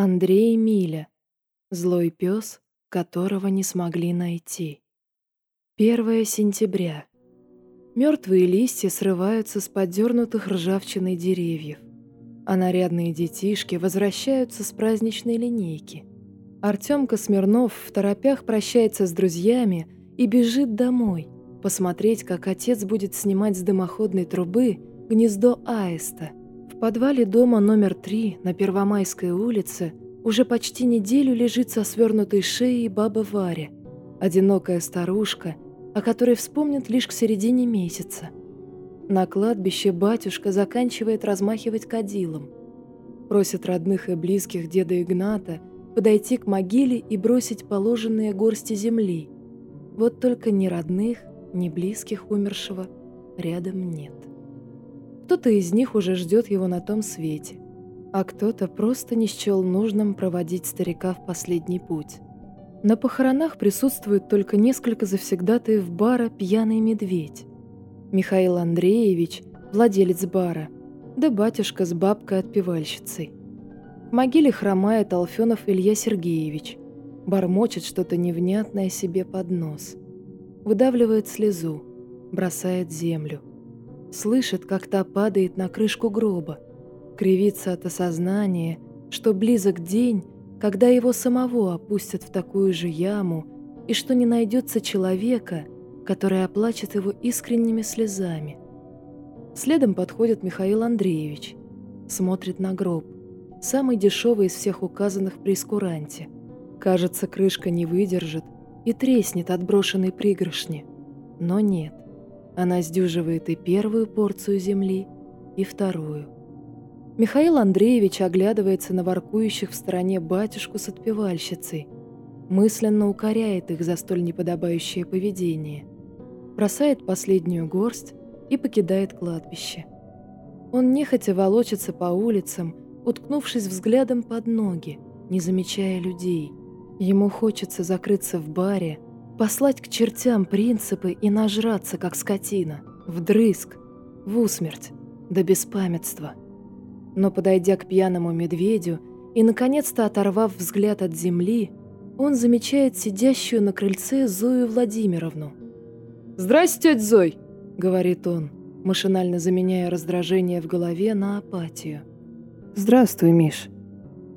Андрей Миля. Злой пес, которого не смогли найти. 1 сентября. Мертвые листья срываются с подернутых ржавчиной деревьев, а нарядные детишки возвращаются с праздничной линейки. Артемка Смирнов в торопях прощается с друзьями и бежит домой, посмотреть, как отец будет снимать с дымоходной трубы гнездо аиста – подвале дома номер три на Первомайской улице уже почти неделю лежит со свернутой шеей баба Варя, одинокая старушка, о которой вспомнят лишь к середине месяца. На кладбище батюшка заканчивает размахивать кадилом. Просит родных и близких деда Игната подойти к могиле и бросить положенные горсти земли. Вот только ни родных, ни близких умершего рядом нет. Кто-то из них уже ждет его на том свете, а кто-то просто не счел нужным проводить старика в последний путь. На похоронах присутствует только несколько завсегдатаев бара «Пьяный медведь». Михаил Андреевич, владелец бара, да батюшка с бабкой-отпевальщицей. В могиле хромает Алфенов Илья Сергеевич, бормочет что-то невнятное себе под нос. Выдавливает слезу, бросает землю слышит, как та падает на крышку гроба, кривится от осознания, что близок день, когда его самого опустят в такую же яму, и что не найдется человека, который оплачет его искренними слезами. Следом подходит Михаил Андреевич, смотрит на гроб, самый дешевый из всех указанных при скуранте. Кажется, крышка не выдержит и треснет от брошенной пригоршни. Но нет. Она сдюживает и первую порцию земли, и вторую. Михаил Андреевич оглядывается на воркующих в стороне батюшку с отпевальщицей, мысленно укоряет их за столь неподобающее поведение, бросает последнюю горсть и покидает кладбище. Он нехотя волочится по улицам, уткнувшись взглядом под ноги, не замечая людей. Ему хочется закрыться в баре, Послать к чертям принципы и нажраться, как скотина, вдрызг, в усмерть, до беспамятства. Но подойдя к пьяному медведю и, наконец-то оторвав взгляд от земли, он замечает сидящую на крыльце Зою Владимировну. «Здрасте, тетя Зой!» — говорит он, машинально заменяя раздражение в голове на апатию. «Здравствуй, Миш.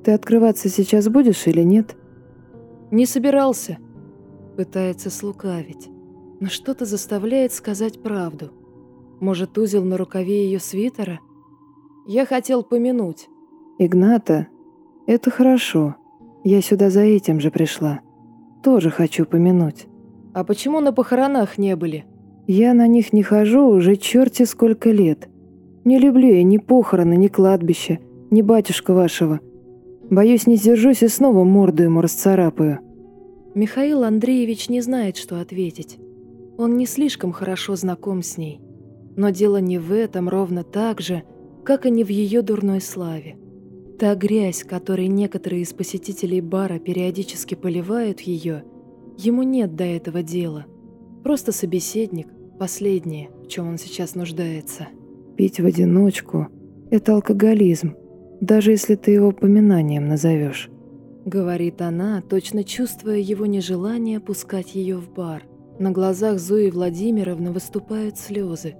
Ты открываться сейчас будешь или нет?» «Не собирался», Пытается слукавить, но что-то заставляет сказать правду. Может, узел на рукаве ее свитера? Я хотел помянуть. Игната, это хорошо. Я сюда за этим же пришла. Тоже хочу помянуть. А почему на похоронах не были? Я на них не хожу уже черти сколько лет. Не люблю я ни похороны, ни кладбище, ни батюшка вашего. Боюсь, не сдержусь и снова морду ему расцарапаю. Михаил Андреевич не знает, что ответить. Он не слишком хорошо знаком с ней. Но дело не в этом ровно так же, как и не в ее дурной славе. Та грязь, которой некоторые из посетителей бара периодически поливают ее, ему нет до этого дела. Просто собеседник, последнее, в чем он сейчас нуждается. Пить в одиночку – это алкоголизм, даже если ты его поминанием назовешь. — говорит она, точно чувствуя его нежелание пускать ее в бар. На глазах Зои Владимировны выступают слезы,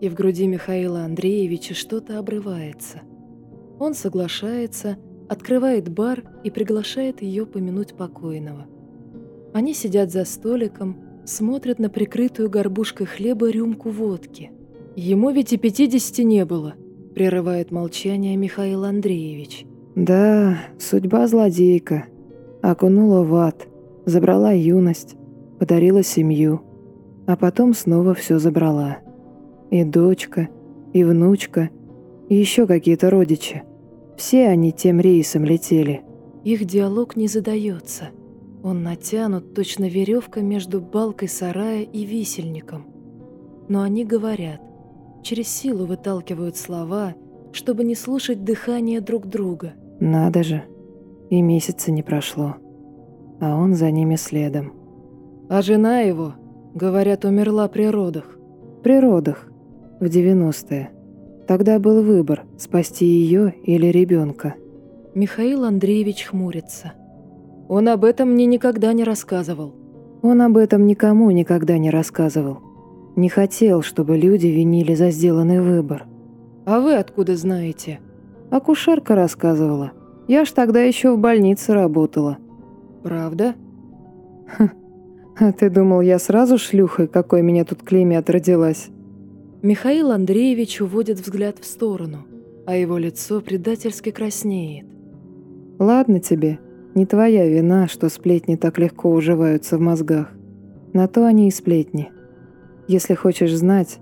и в груди Михаила Андреевича что-то обрывается. Он соглашается, открывает бар и приглашает ее помянуть покойного. Они сидят за столиком, смотрят на прикрытую горбушкой хлеба рюмку водки. «Ему ведь и пятидесяти не было», — прерывает молчание Михаил Андреевич. Да, судьба злодейка. Окунула в ад, забрала юность, подарила семью, а потом снова все забрала. И дочка, и внучка, и еще какие-то родичи. Все они тем рейсом летели. Их диалог не задается. Он натянут, точно веревка между балкой сарая и висельником. Но они говорят, через силу выталкивают слова, чтобы не слушать дыхание друг друга – надо же, и месяца не прошло, а он за ними следом. А жена его, говорят, умерла при родах. При родах, в 90-е. Тогда был выбор, спасти ее или ребенка. Михаил Андреевич хмурится. Он об этом мне никогда не рассказывал. Он об этом никому никогда не рассказывал. Не хотел, чтобы люди винили за сделанный выбор. А вы откуда знаете? Акушерка рассказывала. Я ж тогда еще в больнице работала. Правда? Ха. А ты думал, я сразу шлюхой, какой меня тут клеймят, родилась? Михаил Андреевич уводит взгляд в сторону, а его лицо предательски краснеет. Ладно тебе, не твоя вина, что сплетни так легко уживаются в мозгах. На то они и сплетни. Если хочешь знать,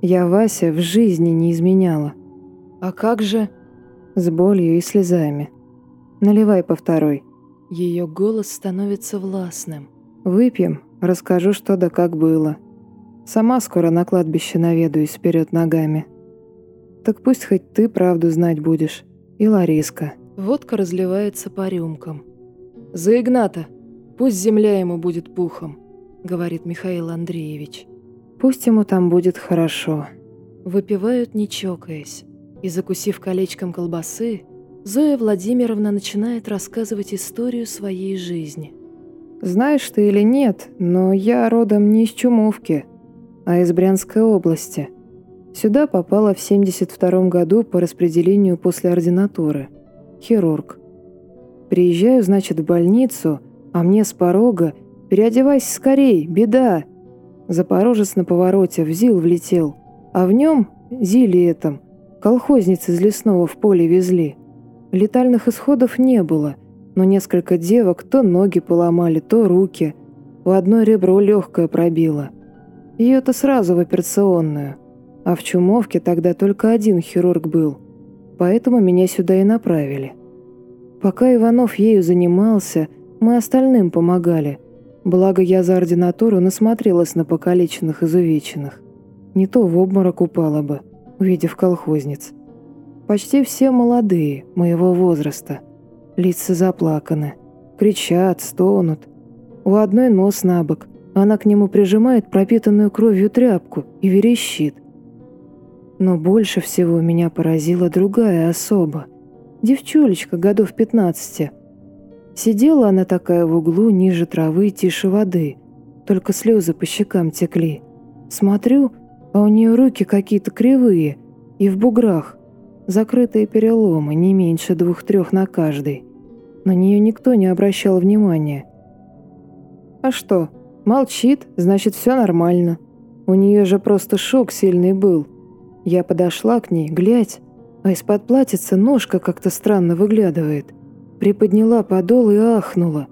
я Вася в жизни не изменяла. А как же? С болью и слезами. Наливай по второй. Ее голос становится властным. Выпьем, расскажу, что да как было. Сама скоро на кладбище наведаюсь вперед ногами. Так пусть хоть ты правду знать будешь. И Лариска. Водка разливается по рюмкам. «За Игната! Пусть земля ему будет пухом», — говорит Михаил Андреевич. «Пусть ему там будет хорошо». Выпивают, не чокаясь. И, закусив колечком колбасы, Зоя Владимировна начинает рассказывать историю своей жизни. «Знаешь ты или нет, но я родом не из Чумовки, а из Брянской области. Сюда попала в 72 году по распределению после ординатуры. Хирург. Приезжаю, значит, в больницу, а мне с порога «Переодевайся скорей, беда!» Запорожец на повороте в ЗИЛ влетел, а в нем, ЗИЛе этом, колхозницы из лесного в поле везли. Летальных исходов не было, но несколько девок то ноги поломали, то руки. У одной ребро легкое пробило. Ее-то сразу в операционную. А в Чумовке тогда только один хирург был, поэтому меня сюда и направили. Пока Иванов ею занимался, мы остальным помогали. Благо я за ординатуру насмотрелась на покалеченных изувеченных. Не то в обморок упала бы, увидев колхозниц. Почти все молодые, моего возраста. Лица заплаканы. Кричат, стонут. У одной нос на бок. Она к нему прижимает пропитанную кровью тряпку и верещит. Но больше всего меня поразила другая особа. Девчулечка годов 15. Сидела она такая в углу, ниже травы, тише воды. Только слезы по щекам текли. Смотрю, а у нее руки какие-то кривые и в буграх. Закрытые переломы, не меньше двух-трех на каждый. На нее никто не обращал внимания. А что, молчит, значит, все нормально. У нее же просто шок сильный был. Я подошла к ней, глядь, а из-под платьица ножка как-то странно выглядывает. Приподняла подол и ахнула.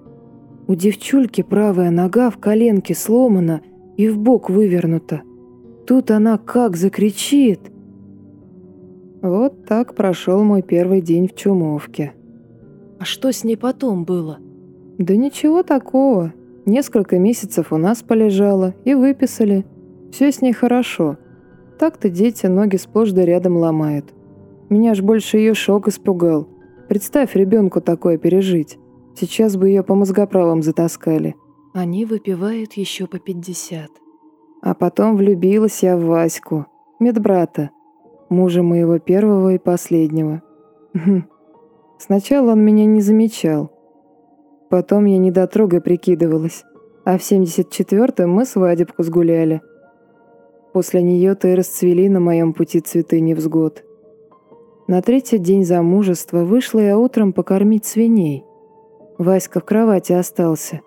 У девчульки правая нога в коленке сломана и в бок вывернута. Тут она как закричит. Вот так прошел мой первый день в Чумовке. А что с ней потом было? Да ничего такого. Несколько месяцев у нас полежала и выписали. Все с ней хорошо. Так-то дети ноги сплошь да рядом ломают. Меня ж больше ее шок испугал. Представь ребенку такое пережить. Сейчас бы ее по мозгоправам затаскали. Они выпивают еще по 50. А потом влюбилась я в Ваську, медбрата, мужа моего первого и последнего. Хм. Сначала он меня не замечал. Потом я недотрогой прикидывалась. А в 74-м мы свадебку сгуляли. После нее-то и расцвели на моем пути цветы невзгод. На третий день замужества вышла я утром покормить свиней. Васька в кровати остался.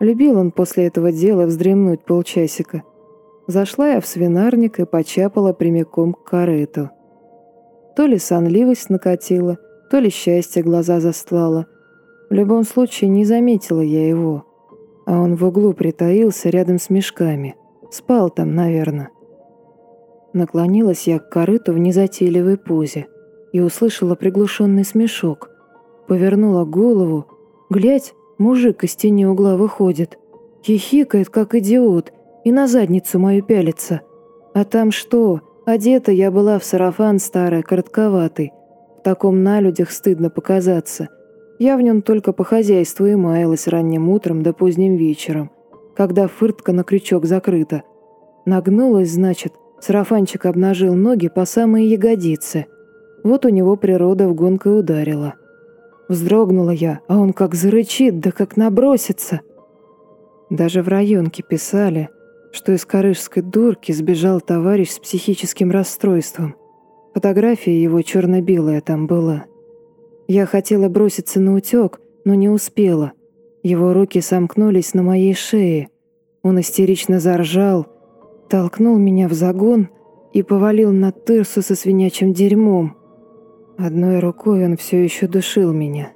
Любил он после этого дела вздремнуть полчасика. Зашла я в свинарник и почапала прямиком к корыту. То ли сонливость накатила, то ли счастье глаза застлало. В любом случае не заметила я его. А он в углу притаился рядом с мешками. Спал там, наверное. Наклонилась я к корыту в незатейливой позе и услышала приглушенный смешок. Повернула голову. Глядь, мужик из тени угла выходит. Хихикает, как идиот, и на задницу мою пялится. А там что? Одета я была в сарафан старый, коротковатый. В таком на людях стыдно показаться. Я в нем только по хозяйству и маялась ранним утром да поздним вечером, когда фыртка на крючок закрыта. Нагнулась, значит, сарафанчик обнажил ноги по самые ягодицы – вот у него природа в гонкой ударила. Вздрогнула я, а он как зарычит, да как набросится. Даже в районке писали, что из карышской дурки сбежал товарищ с психическим расстройством. Фотография его черно-белая там была. Я хотела броситься на утек, но не успела. Его руки сомкнулись на моей шее. Он истерично заржал, толкнул меня в загон и повалил на тырсу со свинячим дерьмом. Одной рукой он все еще душил меня,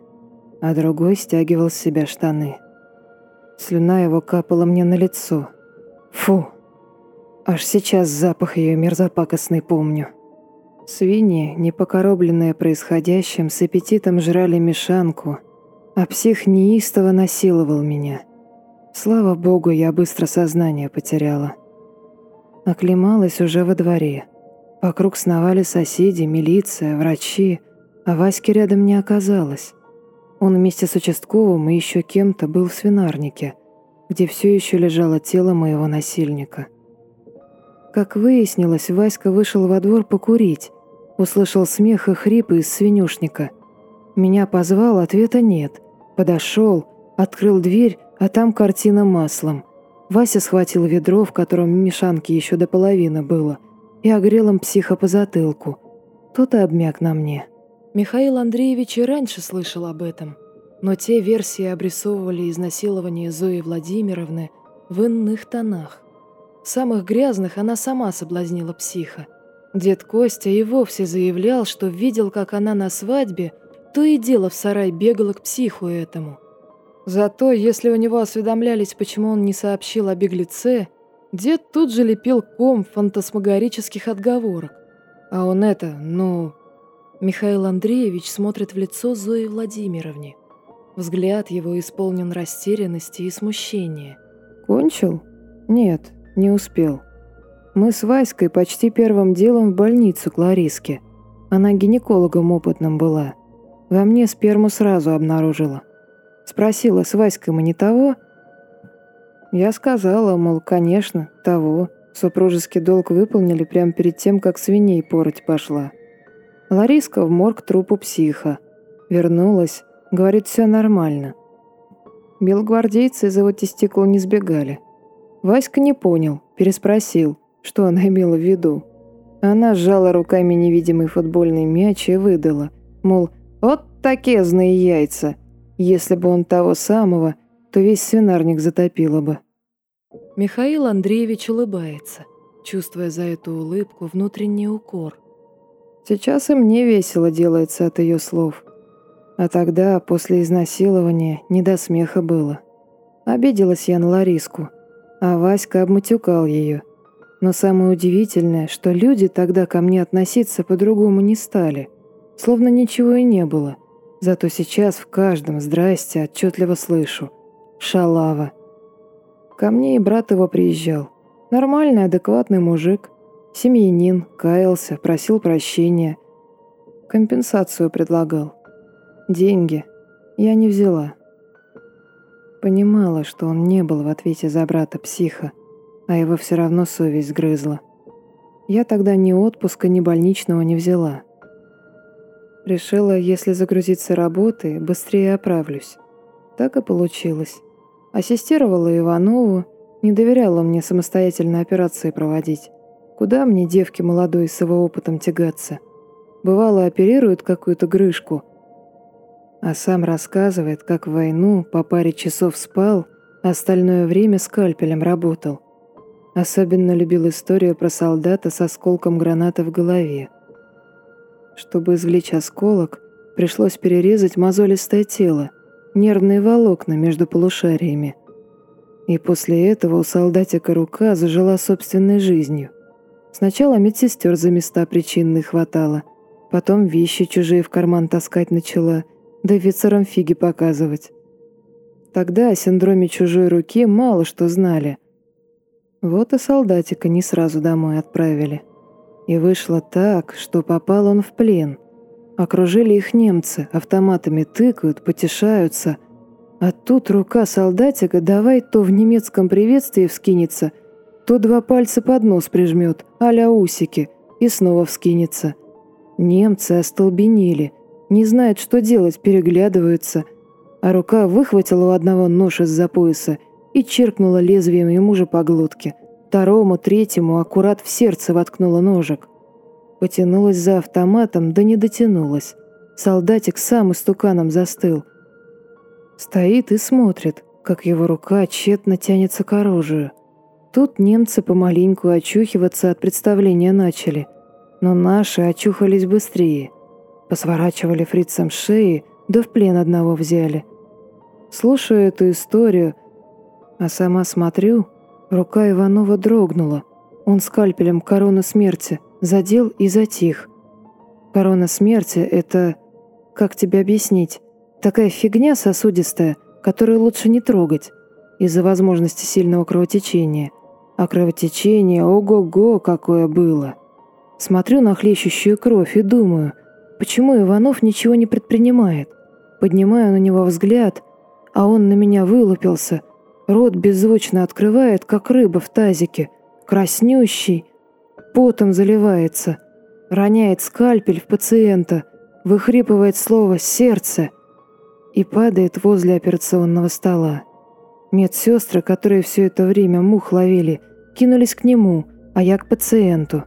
а другой стягивал с себя штаны. Слюна его капала мне на лицо. Фу! Аж сейчас запах ее мерзопакостный помню. Свиньи, не покоробленные происходящим, с аппетитом жрали мешанку, а псих неистово насиловал меня. Слава богу, я быстро сознание потеряла. Оклемалась уже во дворе. Вокруг сновали соседи, милиция, врачи, а Васьки рядом не оказалось. Он вместе с участковым и еще кем-то был в свинарнике, где все еще лежало тело моего насильника. Как выяснилось, Васька вышел во двор покурить, услышал смех и хрипы из свинюшника. Меня позвал, ответа нет. Подошел, открыл дверь, а там картина маслом. Вася схватил ведро, в котором мешанки еще до половины было, и огрел им психа по затылку. Тот и обмяк на мне. Михаил Андреевич и раньше слышал об этом, но те версии обрисовывали изнасилование Зои Владимировны в иных тонах. Самых грязных она сама соблазнила психа. Дед Костя и вовсе заявлял, что видел, как она на свадьбе то и дело в сарай бегала к психу этому. Зато, если у него осведомлялись, почему он не сообщил о беглеце, дед тут же лепил ком фантасмагорических отговорок. А он это, ну... Михаил Андреевич смотрит в лицо Зои Владимировне. Взгляд его исполнен растерянности и смущения. «Кончил? Нет, не успел. Мы с Васькой почти первым делом в больницу к Лариске. Она гинекологом опытным была. Во мне сперму сразу обнаружила. Спросила, с Васькой мы не того? Я сказала, мол, конечно, того. Супружеский долг выполнили прямо перед тем, как свиней пороть пошла. Лариска в морг трупу психа. Вернулась, говорит, все нормально. Белогвардейцы из его тестикул не сбегали. Васька не понял, переспросил, что она имела в виду. Она сжала руками невидимый футбольный мяч и выдала, мол, вот такие зные яйца. Если бы он того самого, то весь свинарник затопило бы. Михаил Андреевич улыбается, чувствуя за эту улыбку внутренний укор. Сейчас и мне весело делается от ее слов. А тогда, после изнасилования, не до смеха было. Обиделась я на Лариску – а Васька обматюкал ее. Но самое удивительное, что люди тогда ко мне относиться по-другому не стали. Словно ничего и не было. Зато сейчас в каждом «здрасте» отчетливо слышу. Шалава. Ко мне и брат его приезжал. Нормальный, адекватный мужик. Семьянин, каялся, просил прощения. Компенсацию предлагал. Деньги. Я не взяла. Понимала, что он не был в ответе за брата-психа, а его все равно совесть грызла. Я тогда ни отпуска, ни больничного не взяла. Решила, если загрузиться работой, быстрее оправлюсь. Так и получилось. Ассистировала Иванову, не доверяла мне самостоятельно операции проводить. Куда мне, девки молодой, с его опытом тягаться? Бывало, оперируют какую-то грышку – а сам рассказывает, как в войну по паре часов спал, остальное время скальпелем работал. Особенно любил историю про солдата с осколком граната в голове. Чтобы извлечь осколок, пришлось перерезать мозолистое тело, нервные волокна между полушариями. И после этого у солдатика рука зажила собственной жизнью. Сначала медсестер за места причинные хватало, потом вещи чужие в карман таскать начала – да офицерам фиги показывать. Тогда о синдроме чужой руки мало что знали. Вот и солдатика не сразу домой отправили. И вышло так, что попал он в плен. Окружили их немцы, автоматами тыкают, потешаются. А тут рука солдатика давай то в немецком приветствии вскинется, то два пальца под нос прижмет, а усики, и снова вскинется. Немцы остолбенели – Не знают, что делать, переглядываются. А рука выхватила у одного нож из-за пояса и черкнула лезвием ему же по глотке. Второму, третьему аккурат в сердце воткнула ножик. Потянулась за автоматом, да не дотянулась. Солдатик сам истуканом застыл. Стоит и смотрит, как его рука тщетно тянется к оружию. Тут немцы помаленьку очухиваться от представления начали, но наши очухались быстрее. Посворачивали фрицам шеи, да в плен одного взяли. Слушаю эту историю, а сама смотрю, рука Иванова дрогнула. Он скальпелем корону смерти задел и затих. Корона смерти — это... Как тебе объяснить? Такая фигня сосудистая, которую лучше не трогать из-за возможности сильного кровотечения. А кровотечение, ого-го, какое было. Смотрю на хлещущую кровь и думаю, почему Иванов ничего не предпринимает. Поднимаю на него взгляд, а он на меня вылупился. Рот беззвучно открывает, как рыба в тазике, краснющий, потом заливается, роняет скальпель в пациента, выхрипывает слово «сердце» и падает возле операционного стола. Медсестры, которые все это время мух ловили, кинулись к нему, а я к пациенту.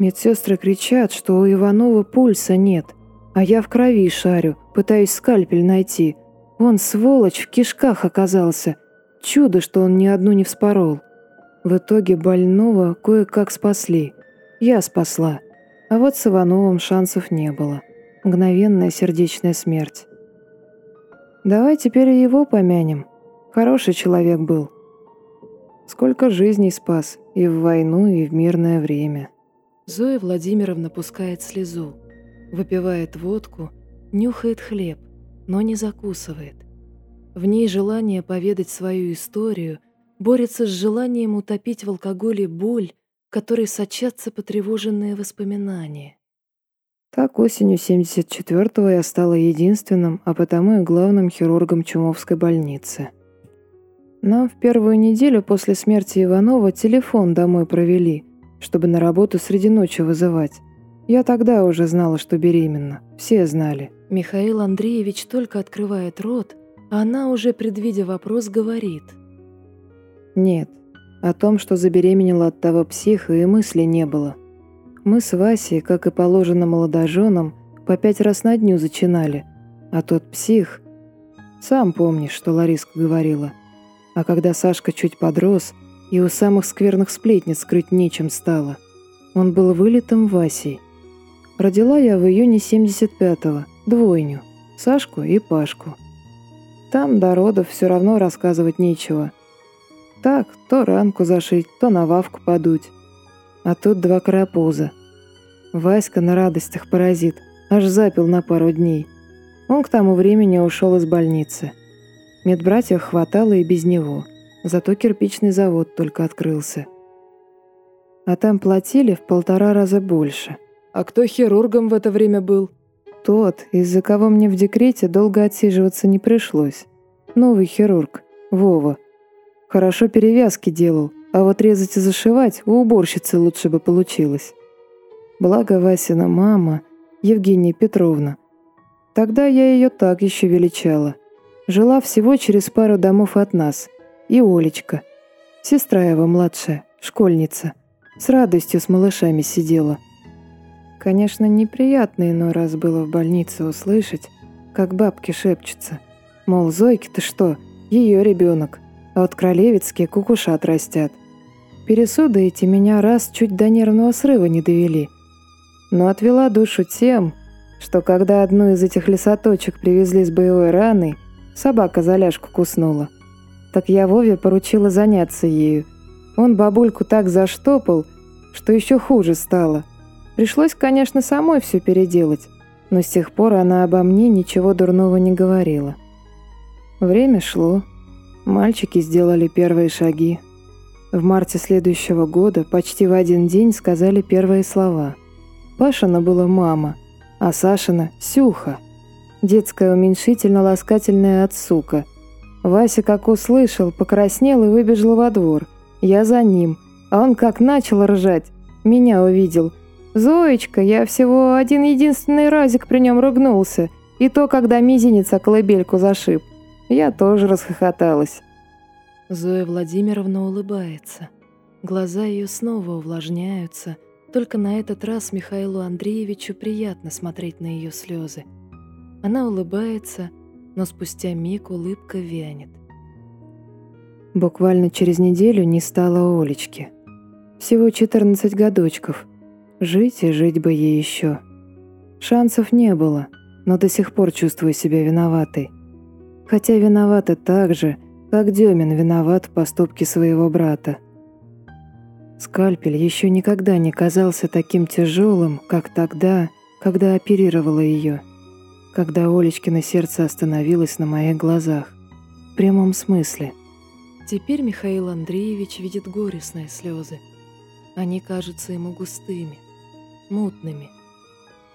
Медсестры кричат, что у Иванова пульса нет, а я в крови шарю, пытаюсь скальпель найти. Он, сволочь, в кишках оказался. Чудо, что он ни одну не вспорол. В итоге больного кое-как спасли. Я спасла. А вот с Ивановым шансов не было. Мгновенная сердечная смерть. Давай теперь его помянем. Хороший человек был. Сколько жизней спас и в войну, и в мирное время. Зоя Владимировна пускает слезу, выпивает водку, нюхает хлеб, но не закусывает. В ней желание поведать свою историю борется с желанием утопить в алкоголе боль, которой сочатся потревоженные воспоминания. Так осенью 74-го я стала единственным, а потому и главным хирургом Чумовской больницы. Нам в первую неделю после смерти Иванова телефон домой провели, чтобы на работу среди ночи вызывать. Я тогда уже знала, что беременна. Все знали. Михаил Андреевич только открывает рот, а она уже, предвидя вопрос, говорит. Нет, о том, что забеременела от того психа, и мысли не было. Мы с Васей, как и положено молодоженам, по пять раз на дню зачинали. А тот псих... Сам помнишь, что Лариска говорила. А когда Сашка чуть подрос, и у самых скверных сплетниц скрыть нечем стало. Он был вылитым Васей. Родила я в июне 75-го, двойню, Сашку и Пашку. Там до родов все равно рассказывать нечего. Так, то ранку зашить, то на вавку подуть. А тут два карапуза. Васька на радостях паразит, аж запил на пару дней. Он к тому времени ушел из больницы. Медбратьев хватало и без него, зато кирпичный завод только открылся. А там платили в полтора раза больше. А кто хирургом в это время был? Тот, из-за кого мне в декрете долго отсиживаться не пришлось. Новый хирург, Вова. Хорошо перевязки делал, а вот резать и зашивать у уборщицы лучше бы получилось. Благо Васина мама, Евгения Петровна. Тогда я ее так еще величала. Жила всего через пару домов от нас. И Олечка, сестра его младшая, школьница, с радостью с малышами сидела. Конечно, неприятно иной раз было в больнице услышать, как бабки шепчутся. Мол, Зойки ты что, ее ребенок, а вот Кролевицкие кукушат растят. Пересуды эти меня раз чуть до нервного срыва не довели. Но отвела душу тем, что когда одну из этих лесоточек привезли с боевой раной, собака за ляжку куснула. Так я Вове поручила заняться ею. Он бабульку так заштопал, что еще хуже стало. Пришлось, конечно, самой все переделать, но с тех пор она обо мне ничего дурного не говорила. Время шло. Мальчики сделали первые шаги. В марте следующего года почти в один день сказали первые слова. Пашина была мама, а Сашина – Сюха. Детская уменьшительно-ласкательная от сука. Вася, как услышал, покраснел и выбежал во двор. Я за ним, а он как начал ржать. Меня увидел. «Зоечка, я всего один единственный разик при нем ругнулся, и то, когда мизинец колыбельку зашиб. Я тоже расхохоталась». Зоя Владимировна улыбается. Глаза ее снова увлажняются, только на этот раз Михаилу Андреевичу приятно смотреть на ее слезы. Она улыбается, но спустя миг улыбка вянет. Буквально через неделю не стало Олечки. Всего 14 годочков. Жить и жить бы ей еще. Шансов не было, но до сих пор чувствую себя виноватой. Хотя виновата так же, как Демин виноват в поступке своего брата. Скальпель еще никогда не казался таким тяжелым, как тогда, когда оперировала ее. Когда Олечкино сердце остановилось на моих глазах. В прямом смысле. Теперь Михаил Андреевич видит горестные слезы. Они кажутся ему густыми, мутными.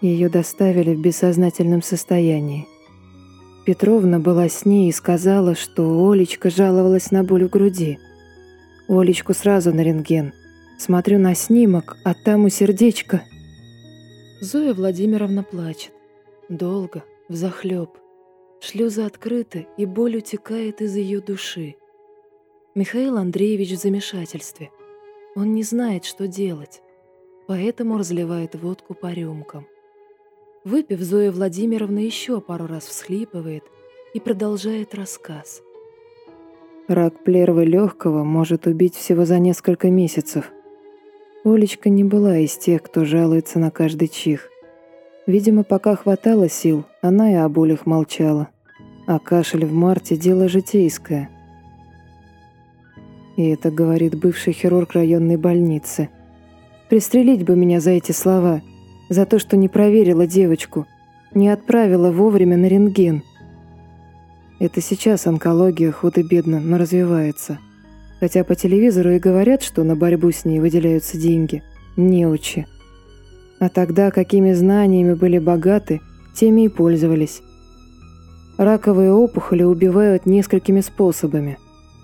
Ее доставили в бессознательном состоянии. Петровна была с ней и сказала, что Олечка жаловалась на боль в груди. Олечку сразу на рентген. Смотрю на снимок, а там у сердечка. Зоя Владимировна плачет. Долго, взахлеб. Шлюзы открыты, и боль утекает из ее души. Михаил Андреевич в замешательстве. Он не знает, что делать, поэтому разливает водку по рюмкам. Выпив, Зоя Владимировна еще пару раз всхлипывает и продолжает рассказ. Рак плервы легкого может убить всего за несколько месяцев. Олечка не была из тех, кто жалуется на каждый чих. Видимо, пока хватало сил, она и о болях молчала. А кашель в марте – дело житейское. И это говорит бывший хирург районной больницы. Пристрелить бы меня за эти слова – за то, что не проверила девочку, не отправила вовремя на рентген. Это сейчас онкология худо-бедно, но развивается. Хотя по телевизору и говорят, что на борьбу с ней выделяются деньги. Неучи. А тогда какими знаниями были богаты, теми и пользовались. Раковые опухоли убивают несколькими способами.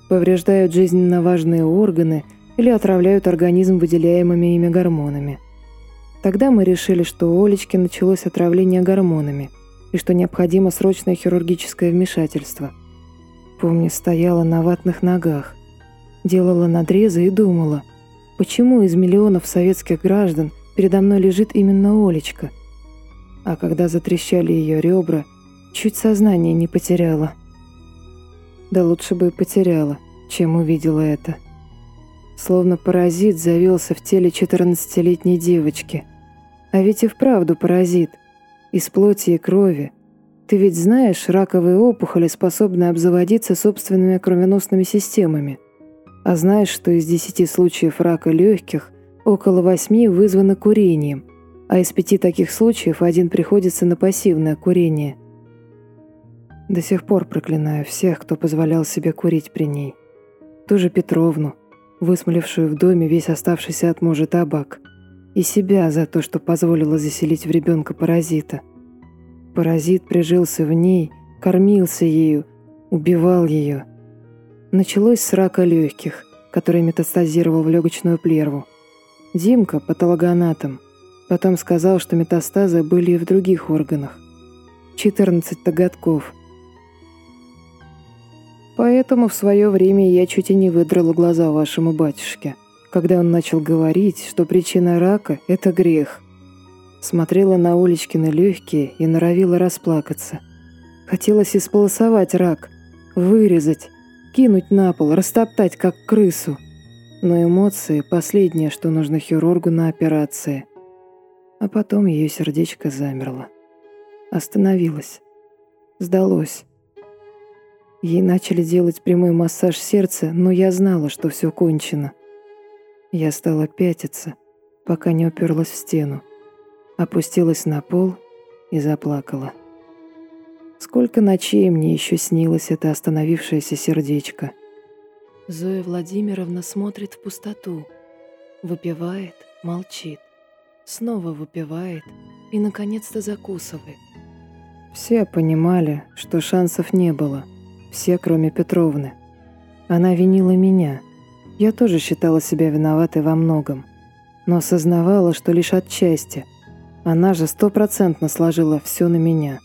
Повреждают жизненно важные органы или отравляют организм выделяемыми ими гормонами. Тогда мы решили, что у Олечки началось отравление гормонами и что необходимо срочное хирургическое вмешательство. Помню, стояла на ватных ногах, делала надрезы и думала, почему из миллионов советских граждан передо мной лежит именно Олечка. А когда затрещали ее ребра, чуть сознание не потеряла. Да лучше бы и потеряла, чем увидела это. Словно паразит завелся в теле 14-летней девочки – а ведь и вправду паразит. Из плоти и крови. Ты ведь знаешь, раковые опухоли способны обзаводиться собственными кровеносными системами. А знаешь, что из 10 случаев рака легких около 8 вызваны курением, а из пяти таких случаев один приходится на пассивное курение. До сих пор проклинаю всех, кто позволял себе курить при ней. Ту же Петровну, высмолившую в доме весь оставшийся от мужа табак – и себя за то, что позволила заселить в ребенка паразита. Паразит прижился в ней, кормился ею, убивал ее. Началось с рака легких, который метастазировал в легочную плерву. Димка – патологоанатом. Потом сказал, что метастазы были и в других органах. 14 годков. Поэтому в свое время я чуть и не выдрала глаза вашему батюшке когда он начал говорить, что причина рака – это грех. Смотрела на Олечкины легкие и норовила расплакаться. Хотелось исполосовать рак, вырезать, кинуть на пол, растоптать, как крысу. Но эмоции – последнее, что нужно хирургу на операции. А потом ее сердечко замерло. Остановилось. Сдалось. Ей начали делать прямой массаж сердца, но я знала, что все кончено. Я стала пятиться, пока не уперлась в стену, опустилась на пол и заплакала. Сколько ночей мне еще снилось это остановившееся сердечко. Зоя Владимировна смотрит в пустоту, выпивает, молчит, снова выпивает и, наконец-то, закусывает. Все понимали, что шансов не было, все, кроме Петровны. Она винила меня — я тоже считала себя виноватой во многом. но осознавала, что лишь отчасти. Она же стопроцентно сложила все на меня.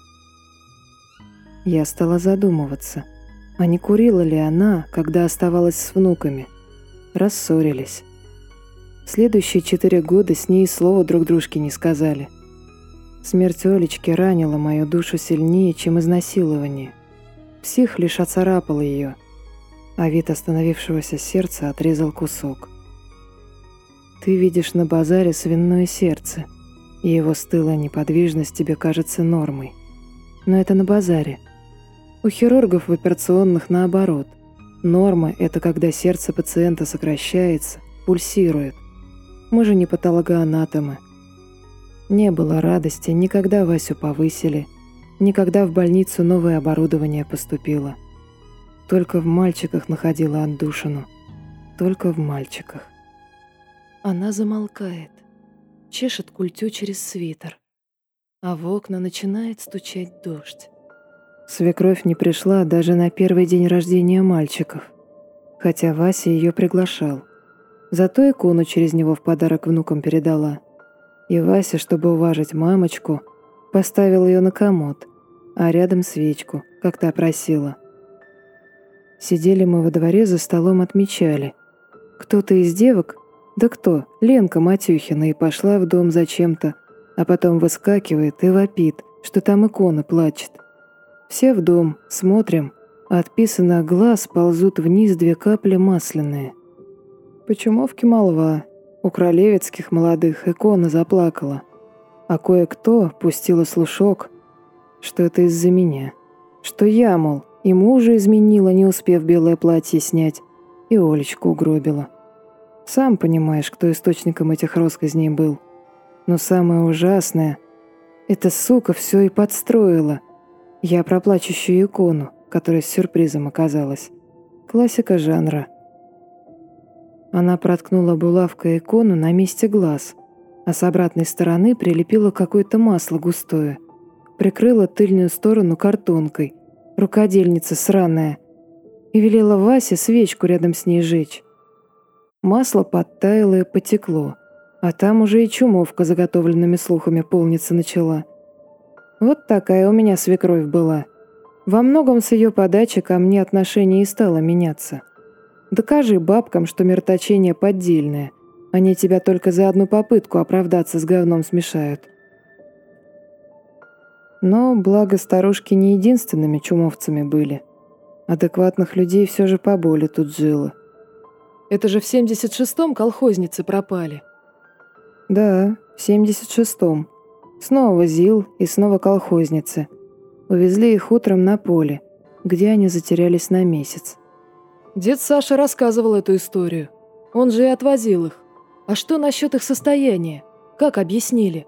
Я стала задумываться, а не курила ли она, когда оставалась с внуками. Рассорились. Следующие четыре года с ней слова друг дружке не сказали. Смерть Олечки ранила мою душу сильнее, чем изнасилование. Псих лишь оцарапал ее, а вид остановившегося сердца отрезал кусок. Ты видишь на базаре свиное сердце, и его стылая неподвижность тебе кажется нормой. Но это на базаре. У хирургов в операционных наоборот. Норма – это когда сердце пациента сокращается, пульсирует. Мы же не патологоанатомы. Не было радости, никогда Васю повысили, никогда в больницу новое оборудование поступило. Только в мальчиках находила отдушину. Только в мальчиках. Она замолкает, чешет культю через свитер, а в окна начинает стучать дождь. Свекровь не пришла даже на первый день рождения мальчиков, хотя Вася ее приглашал. Зато икону через него в подарок внукам передала. И Вася, чтобы уважить мамочку, поставил ее на комод, а рядом свечку, как та просила. Сидели мы во дворе за столом отмечали. Кто-то из девок, да кто, Ленка Матюхина, и пошла в дом зачем-то, а потом выскакивает и вопит, что там икона плачет. Все в дом, смотрим, от писаных глаз ползут вниз две капли масляные – Почемовки молва. У королевецких молодых икона заплакала. А кое-кто пустила слушок, что это из-за меня. Что я, мол, и мужа изменила, не успев белое платье снять, и Олечку угробила. Сам понимаешь, кто источником этих россказней был. Но самое ужасное — эта сука все и подстроила. Я про плачущую икону, которая с сюрпризом оказалась. Классика жанра — она проткнула булавкой икону на месте глаз, а с обратной стороны прилепила какое-то масло густое. Прикрыла тыльную сторону картонкой. Рукодельница сраная. И велела Васе свечку рядом с ней жечь. Масло подтаяло и потекло, а там уже и чумовка заготовленными слухами полниться начала. Вот такая у меня свекровь была. Во многом с ее подачи ко мне отношение и стало меняться. Докажи бабкам, что мироточение поддельное. Они тебя только за одну попытку оправдаться с говном смешают. Но, благо, старушки не единственными чумовцами были. Адекватных людей все же поболе тут жило. Это же в 76-м колхозницы пропали. Да, в 76-м. Снова ЗИЛ и снова колхозницы. Увезли их утром на поле, где они затерялись на месяц. Дед Саша рассказывал эту историю. Он же и отвозил их. А что насчет их состояния? Как объяснили?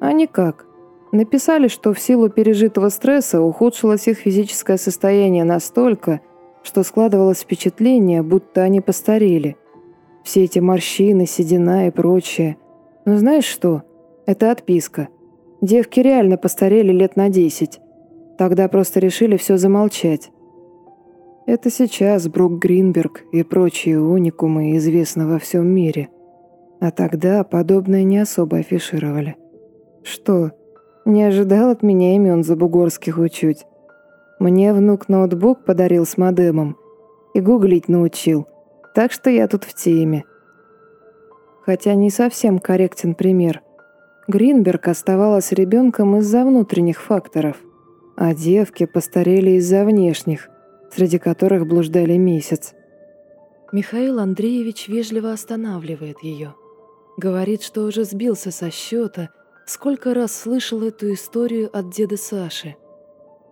А никак. Написали, что в силу пережитого стресса ухудшилось их физическое состояние настолько, что складывалось впечатление, будто они постарели. Все эти морщины, седина и прочее. Но знаешь что? Это отписка. Девки реально постарели лет на десять. Тогда просто решили все замолчать. Это сейчас Брук Гринберг и прочие уникумы известны во всем мире. А тогда подобное не особо афишировали. Что, не ожидал от меня имен забугорских учуть? Мне внук ноутбук подарил с модемом и гуглить научил, так что я тут в теме. Хотя не совсем корректен пример. Гринберг оставалась ребенком из-за внутренних факторов, а девки постарели из-за внешних среди которых блуждали месяц. Михаил Андреевич вежливо останавливает ее. Говорит, что уже сбился со счета, сколько раз слышал эту историю от деда Саши.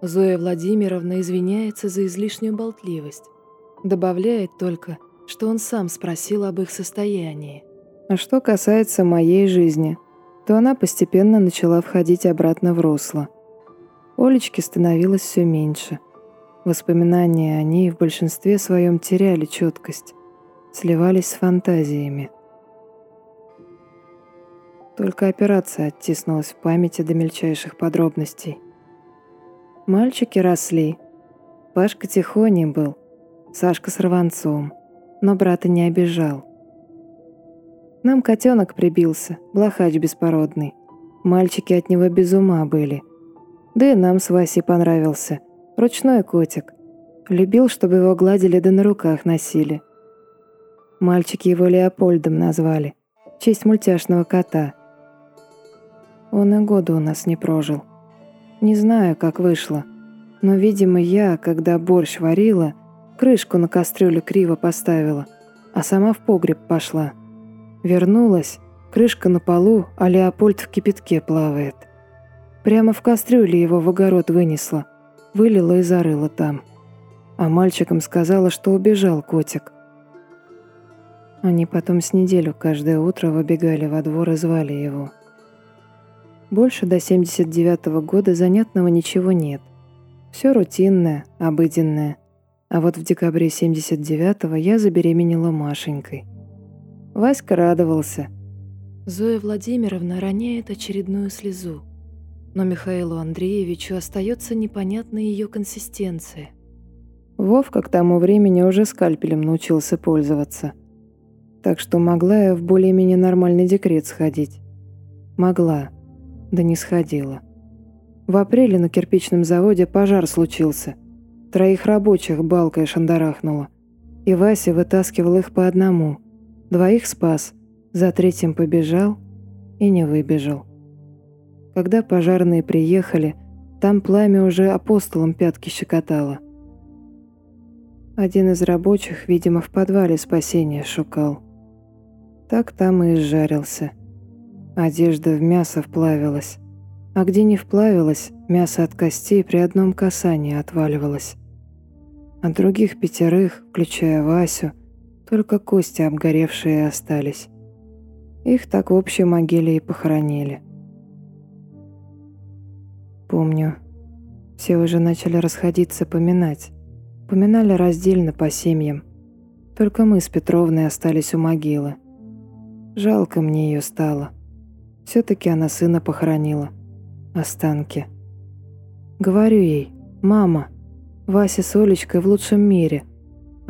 Зоя Владимировна извиняется за излишнюю болтливость. Добавляет только, что он сам спросил об их состоянии. А что касается моей жизни, то она постепенно начала входить обратно в русло. Олечки становилось все меньше – Воспоминания о ней в большинстве своем теряли четкость, сливались с фантазиями. Только операция оттиснулась в памяти до мельчайших подробностей. Мальчики росли. Пашка тихоней был, Сашка с рванцом, но брата не обижал. Нам котенок прибился, блохач беспородный. Мальчики от него без ума были. Да и нам с Васей понравился. Ручной котик. Любил, чтобы его гладили да на руках носили. Мальчики его Леопольдом назвали. В честь мультяшного кота. Он и года у нас не прожил. Не знаю, как вышло. Но, видимо, я, когда борщ варила, крышку на кастрюлю криво поставила, а сама в погреб пошла. Вернулась, крышка на полу, а Леопольд в кипятке плавает. Прямо в кастрюле его в огород вынесла, вылила и зарыла там. А мальчикам сказала, что убежал котик. Они потом с неделю каждое утро выбегали во двор и звали его. Больше до 79 -го года занятного ничего нет. Все рутинное, обыденное. А вот в декабре 79-го я забеременела Машенькой. Васька радовался. Зоя Владимировна роняет очередную слезу. Но Михаилу Андреевичу остается непонятна ее консистенция. Вовка к тому времени уже скальпелем научился пользоваться. Так что могла я в более-менее нормальный декрет сходить. Могла, да не сходила. В апреле на кирпичном заводе пожар случился. Троих рабочих балкой шандарахнуло. И Вася вытаскивал их по одному. Двоих спас, за третьим побежал и не выбежал. Когда пожарные приехали, там пламя уже апостолом пятки щекотало. Один из рабочих, видимо, в подвале спасения шукал. Так там и изжарился. Одежда в мясо вплавилась. А где не вплавилось, мясо от костей при одном касании отваливалось. От других пятерых, включая Васю, только кости обгоревшие остались. Их так в общей могиле и похоронили. Помню, все уже начали расходиться поминать. Поминали раздельно по семьям. Только мы с Петровной остались у могилы. Жалко мне ее стало. Все-таки она сына похоронила останки. Говорю ей, «Мама, Вася с Олечкой в лучшем мире,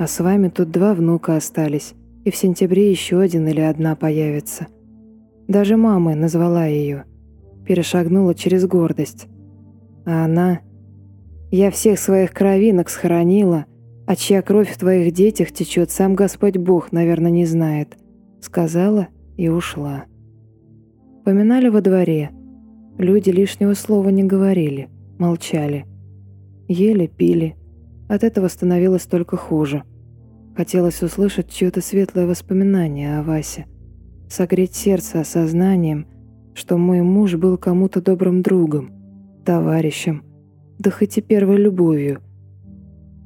а с вами тут два внука остались, и в сентябре еще один или одна появится». Даже мамой назвала ее, перешагнула через гордость. А она... «Я всех своих кровинок схоронила, а чья кровь в твоих детях течет, сам Господь Бог, наверное, не знает», сказала и ушла. Поминали во дворе – Люди лишнего слова не говорили, молчали. Ели, пили. От этого становилось только хуже. Хотелось услышать чье-то светлое воспоминание о Васе. Согреть сердце осознанием, что мой муж был кому-то добрым другом, товарищем, да хоть и первой любовью.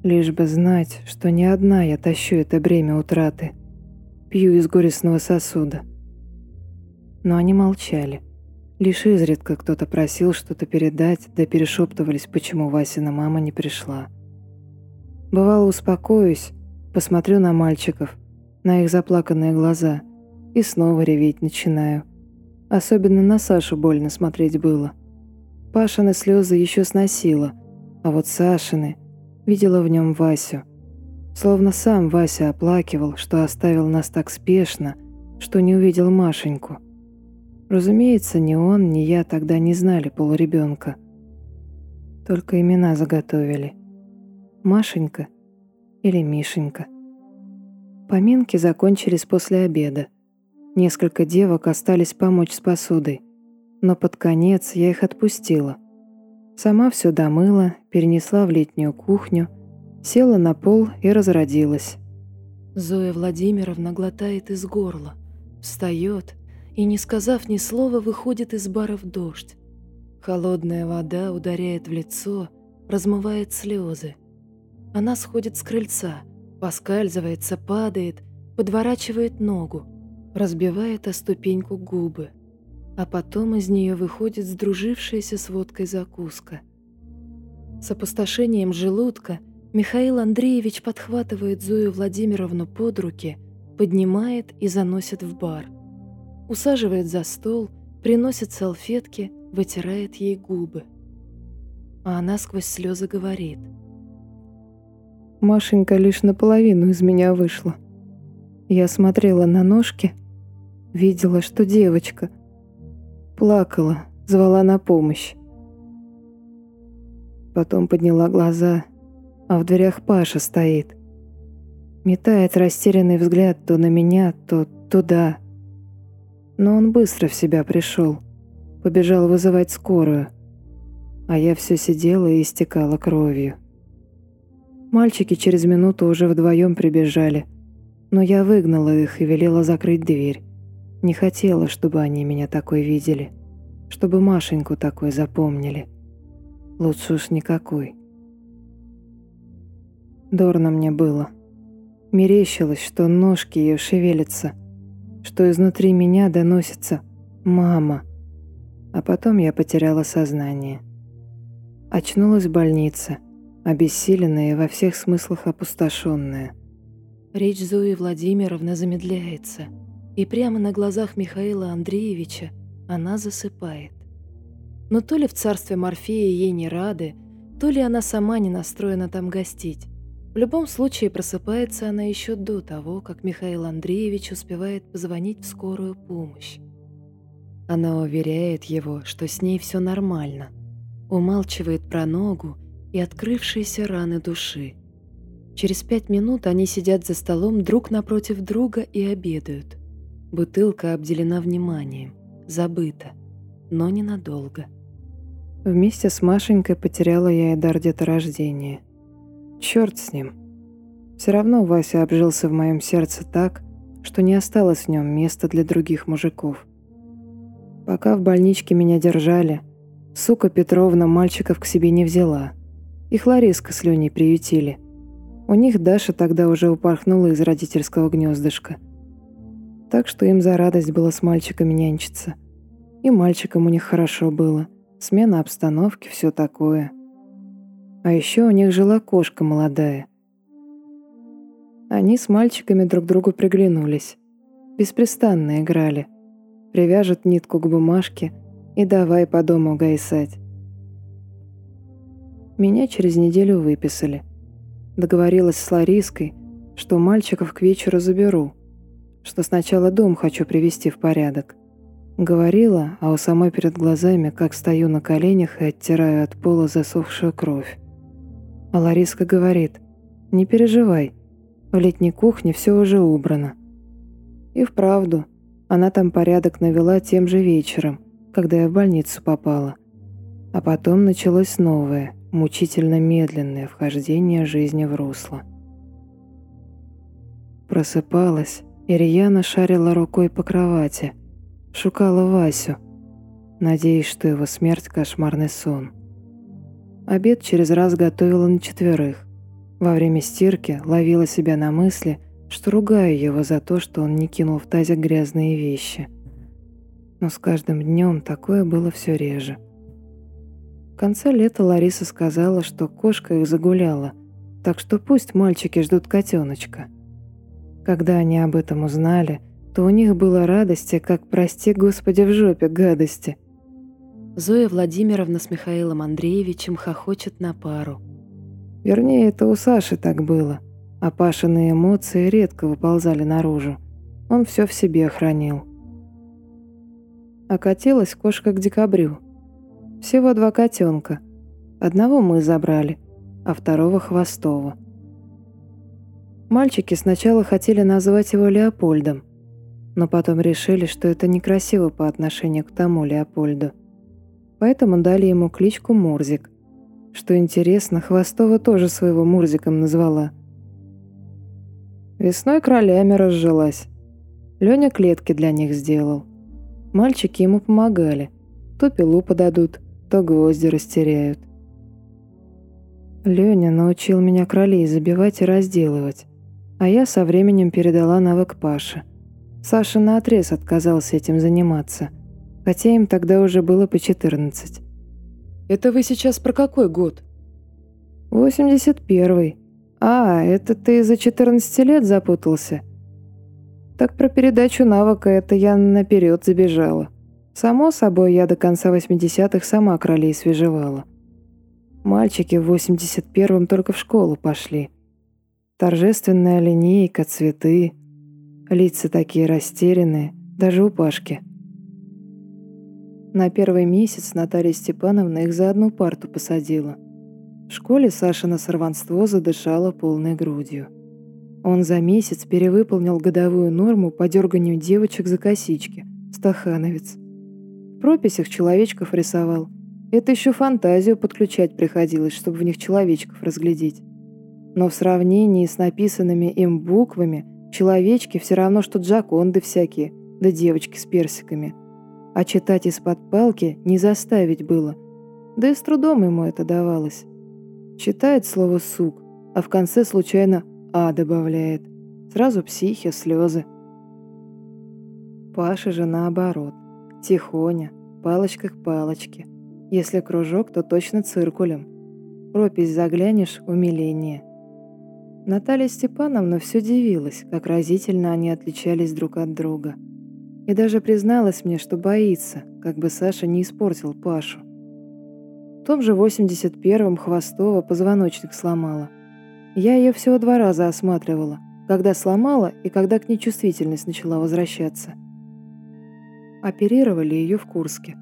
Лишь бы знать, что не одна я тащу это бремя утраты. Пью из горестного сосуда. Но они молчали. Лишь изредка кто-то просил что-то передать, да перешептывались, почему Васина мама не пришла. Бывало, успокоюсь, посмотрю на мальчиков, на их заплаканные глаза, и снова реветь начинаю. Особенно на Сашу больно смотреть было. Пашины слезы еще сносила, а вот Сашины видела в нем Васю. Словно сам Вася оплакивал, что оставил нас так спешно, что не увидел Машеньку. Разумеется, ни он, ни я тогда не знали полуребенка. Только имена заготовили. Машенька или Мишенька. Поминки закончились после обеда. Несколько девок остались помочь с посудой, но под конец я их отпустила. Сама все домыла, перенесла в летнюю кухню, села на пол и разродилась. Зоя Владимировна глотает из горла, встает и, не сказав ни слова, выходит из бара в дождь. Холодная вода ударяет в лицо, размывает слезы. Она сходит с крыльца, поскальзывается, падает, подворачивает ногу, разбивает о ступеньку губы. А потом из нее выходит сдружившаяся с водкой закуска. С опустошением желудка Михаил Андреевич подхватывает Зою Владимировну под руки, поднимает и заносит в бар усаживает за стол, приносит салфетки, вытирает ей губы. А она сквозь слезы говорит. Машенька лишь наполовину из меня вышла. Я смотрела на ножки, видела, что девочка. Плакала, звала на помощь. Потом подняла глаза, а в дверях Паша стоит. Метает растерянный взгляд то на меня, то туда. Но он быстро в себя пришел, побежал вызывать скорую. А я все сидела и истекала кровью. Мальчики через минуту уже вдвоем прибежали, но я выгнала их и велела закрыть дверь. Не хотела, чтобы они меня такой видели, чтобы Машеньку такой запомнили. Лучше уж никакой. Дорно мне было. Мерещилось, что ножки ее шевелятся, что изнутри меня доносится «мама». А потом я потеряла сознание. Очнулась в больнице, обессиленная и во всех смыслах опустошенная. Речь Зои Владимировны замедляется, и прямо на глазах Михаила Андреевича она засыпает. Но то ли в царстве Морфея ей не рады, то ли она сама не настроена там гостить. В любом случае просыпается она еще до того, как Михаил Андреевич успевает позвонить в скорую помощь. Она уверяет его, что с ней все нормально, умалчивает про ногу и открывшиеся раны души. Через пять минут они сидят за столом друг напротив друга и обедают. Бутылка обделена вниманием, забыта, но ненадолго. Вместе с Машенькой потеряла я и дар деторождения. Черт с ним. Все равно Вася обжился в моем сердце так, что не осталось в нем места для других мужиков. Пока в больничке меня держали, сука Петровна мальчиков к себе не взяла. Их Лариска с Леней приютили. У них Даша тогда уже упорхнула из родительского гнездышка. Так что им за радость было с мальчиками нянчиться. И мальчикам у них хорошо было. Смена обстановки, все такое. А еще у них жила кошка молодая. Они с мальчиками друг другу приглянулись. Беспрестанно играли. Привяжут нитку к бумажке и давай по дому гайсать. Меня через неделю выписали – Договорилась с Лариской, что мальчиков к вечеру заберу, что сначала дом хочу привести в порядок. Говорила, а у самой перед глазами, как стою на коленях и оттираю от пола засохшую кровь. А Лариска говорит, не переживай, в летней кухне все уже убрано. И вправду, она там порядок навела тем же вечером, когда я в больницу попала. А потом началось новое – мучительно медленное вхождение жизни в русло. Просыпалась, и Рьяна шарила рукой по кровати, шукала Васю, надеясь, что его смерть – кошмарный сон. Обед через раз готовила на четверых. Во время стирки ловила себя на мысли, что ругаю его за то, что он не кинул в тазик грязные вещи. Но с каждым днем такое было все реже. В конце лета Лариса сказала, что кошка их загуляла, так что пусть мальчики ждут котеночка. Когда они об этом узнали, то у них было радости, как, прости господи, в жопе гадости. Зоя Владимировна с Михаилом Андреевичем хохочет на пару. Вернее, это у Саши так было, а Пашины эмоции редко выползали наружу. Он все в себе хранил. Окатилась кошка к декабрю – всего два котенка. Одного мы забрали, а второго Хвостова. Мальчики сначала хотели назвать его Леопольдом, но потом решили, что это некрасиво по отношению к тому Леопольду. Поэтому дали ему кличку Мурзик. Что интересно, Хвостова тоже своего Мурзиком назвала. Весной кролями разжилась. Леня клетки для них сделал. Мальчики ему помогали. То пилу подадут, то гвозди растеряют. Леня научил меня кролей забивать и разделывать, а я со временем передала навык Паше. Саша наотрез отказался этим заниматься, хотя им тогда уже было по 14. «Это вы сейчас про какой год?» «81-й. А, это ты за 14 лет запутался?» «Так про передачу навыка это я наперед забежала». Само собой, я до конца 80-х сама кролей свежевала. Мальчики в 81-м только в школу пошли. Торжественная линейка, цветы. Лица такие растерянные, Даже у Пашки. На первый месяц Наталья Степановна их за одну парту посадила. В школе Саша на сорванство задышала полной грудью. Он за месяц перевыполнил годовую норму по дерганию девочек за косички. Стахановец. Прописях человечков рисовал. Это еще фантазию подключать приходилось, чтобы в них человечков разглядеть. Но в сравнении с написанными им буквами человечки все равно, что джаконды всякие, да девочки с персиками – а читать из-под палки не заставить было. Да и с трудом ему это давалось. Читает слово «сук», а в конце случайно «а» добавляет. Сразу психи, слезы. Паша же наоборот. Тихоня, палочка к палочке. Если кружок, то точно циркулем. Пропись заглянешь — умиление. Наталья Степановна все дивилась, как разительно они отличались друг от друга. И даже призналась мне, что боится, как бы Саша не испортил Пашу. В том же 81-м Хвостова позвоночник сломала. Я ее всего два раза осматривала, когда сломала и когда к ней чувствительность начала возвращаться. Оперировали ее в Курске.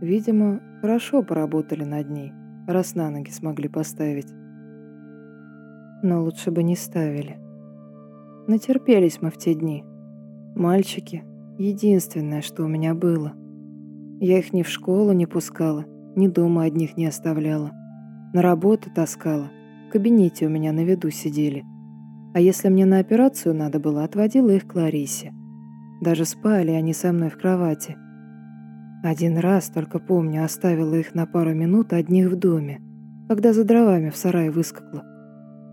Видимо, хорошо поработали над ней, раз на ноги смогли поставить. Но лучше бы не ставили. Натерпелись мы в те дни. Мальчики, Единственное, что у меня было. Я их ни в школу не пускала, ни дома одних не оставляла. На работу таскала. В кабинете у меня на виду сидели. А если мне на операцию надо было, отводила их к Ларисе. Даже спали они со мной в кровати. Один раз, только помню, оставила их на пару минут одних в доме, когда за дровами в сарае выскакла.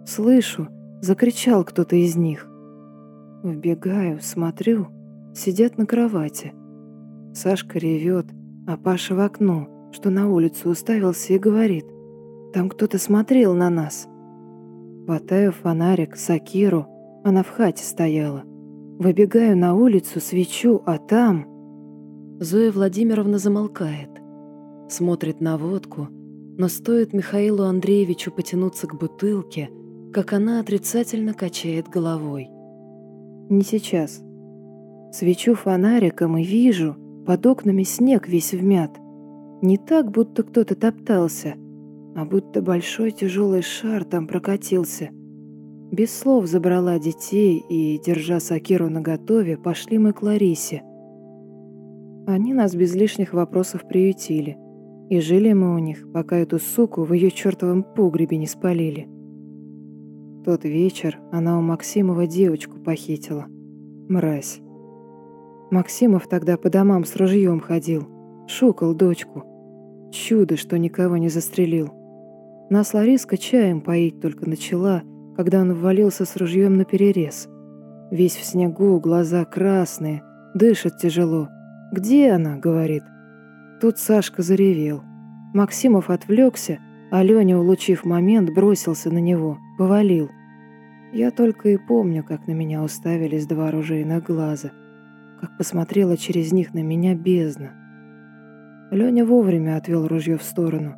Слышу, закричал кто-то из них. Вбегаю, смотрю — сидят на кровати. Сашка ревет, а Паша в окно, что на улицу уставился и говорит. Там кто-то смотрел на нас. Хватаю фонарик, сакиру, она в хате стояла. Выбегаю на улицу, свечу, а там... Зоя Владимировна замолкает. Смотрит на водку, но стоит Михаилу Андреевичу потянуться к бутылке, как она отрицательно качает головой. «Не сейчас. Свечу фонариком и вижу, под окнами снег весь вмят. Не так, будто кто-то топтался, а будто большой тяжелый шар там прокатился. Без слов забрала детей и, держа Сакиру наготове, пошли мы к Ларисе. Они нас без лишних вопросов приютили. И жили мы у них, пока эту суку в ее чертовом погребе не спалили. Тот вечер она у Максимова девочку похитила. Мразь. Максимов тогда по домам с ружьем ходил, шукал дочку. Чудо, что никого не застрелил. Нас Лариска чаем поить только начала, когда он ввалился с ружьем на перерез. Весь в снегу, глаза красные, дышит тяжело. «Где она?» — говорит. Тут Сашка заревел. Максимов отвлекся, а Леня, улучив момент, бросился на него, повалил. Я только и помню, как на меня уставились два оружейных глаза — как посмотрела через них на меня бездна. Леня вовремя отвел ружье в сторону,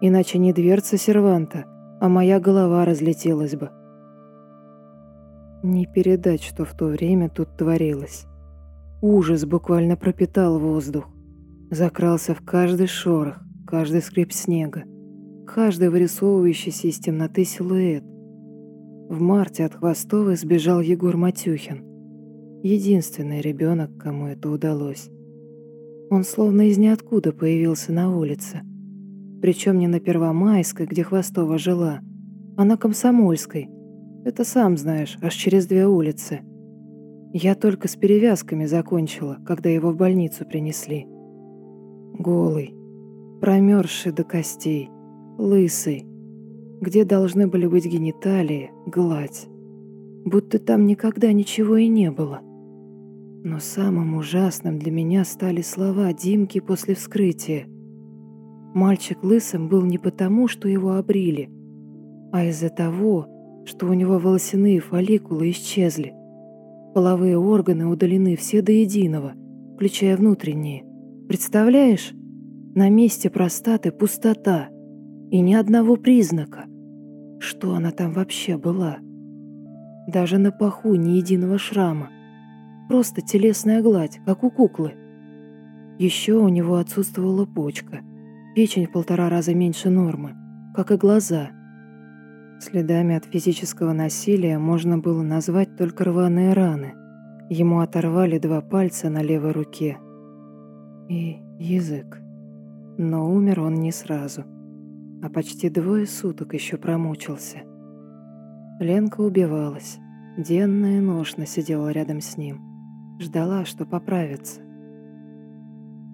иначе не дверца серванта, а моя голова разлетелась бы. Не передать, что в то время тут творилось. Ужас буквально пропитал воздух, закрался в каждый шорох, каждый скрип снега, каждый вырисовывающийся из темноты силуэт. В марте от Хвостовой сбежал Егор Матюхин. Единственный ребенок, кому это удалось. Он словно из ниоткуда появился на улице. Причем не на Первомайской, где Хвостова жила, а на Комсомольской. Это сам знаешь, аж через две улицы. Я только с перевязками закончила, когда его в больницу принесли. Голый, промерзший до костей, лысый. Где должны были быть гениталии, гладь. Будто там никогда ничего и не было. Но самым ужасным для меня стали слова Димки после вскрытия. Мальчик лысым был не потому, что его обрили, а из-за того, что у него волосяные фолликулы исчезли. Половые органы удалены все до единого, включая внутренние. Представляешь? На месте простаты пустота и ни одного признака. Что она там вообще была? Даже на паху ни единого шрама. Просто телесная гладь, как у куклы. Еще у него отсутствовала почка. Печень в полтора раза меньше нормы, как и глаза. Следами от физического насилия можно было назвать только рваные раны. Ему оторвали два пальца на левой руке. И язык. Но умер он не сразу, а почти двое суток еще промучился. Ленка убивалась. Денно и ношно сидела рядом с ним. Ждала, что поправится.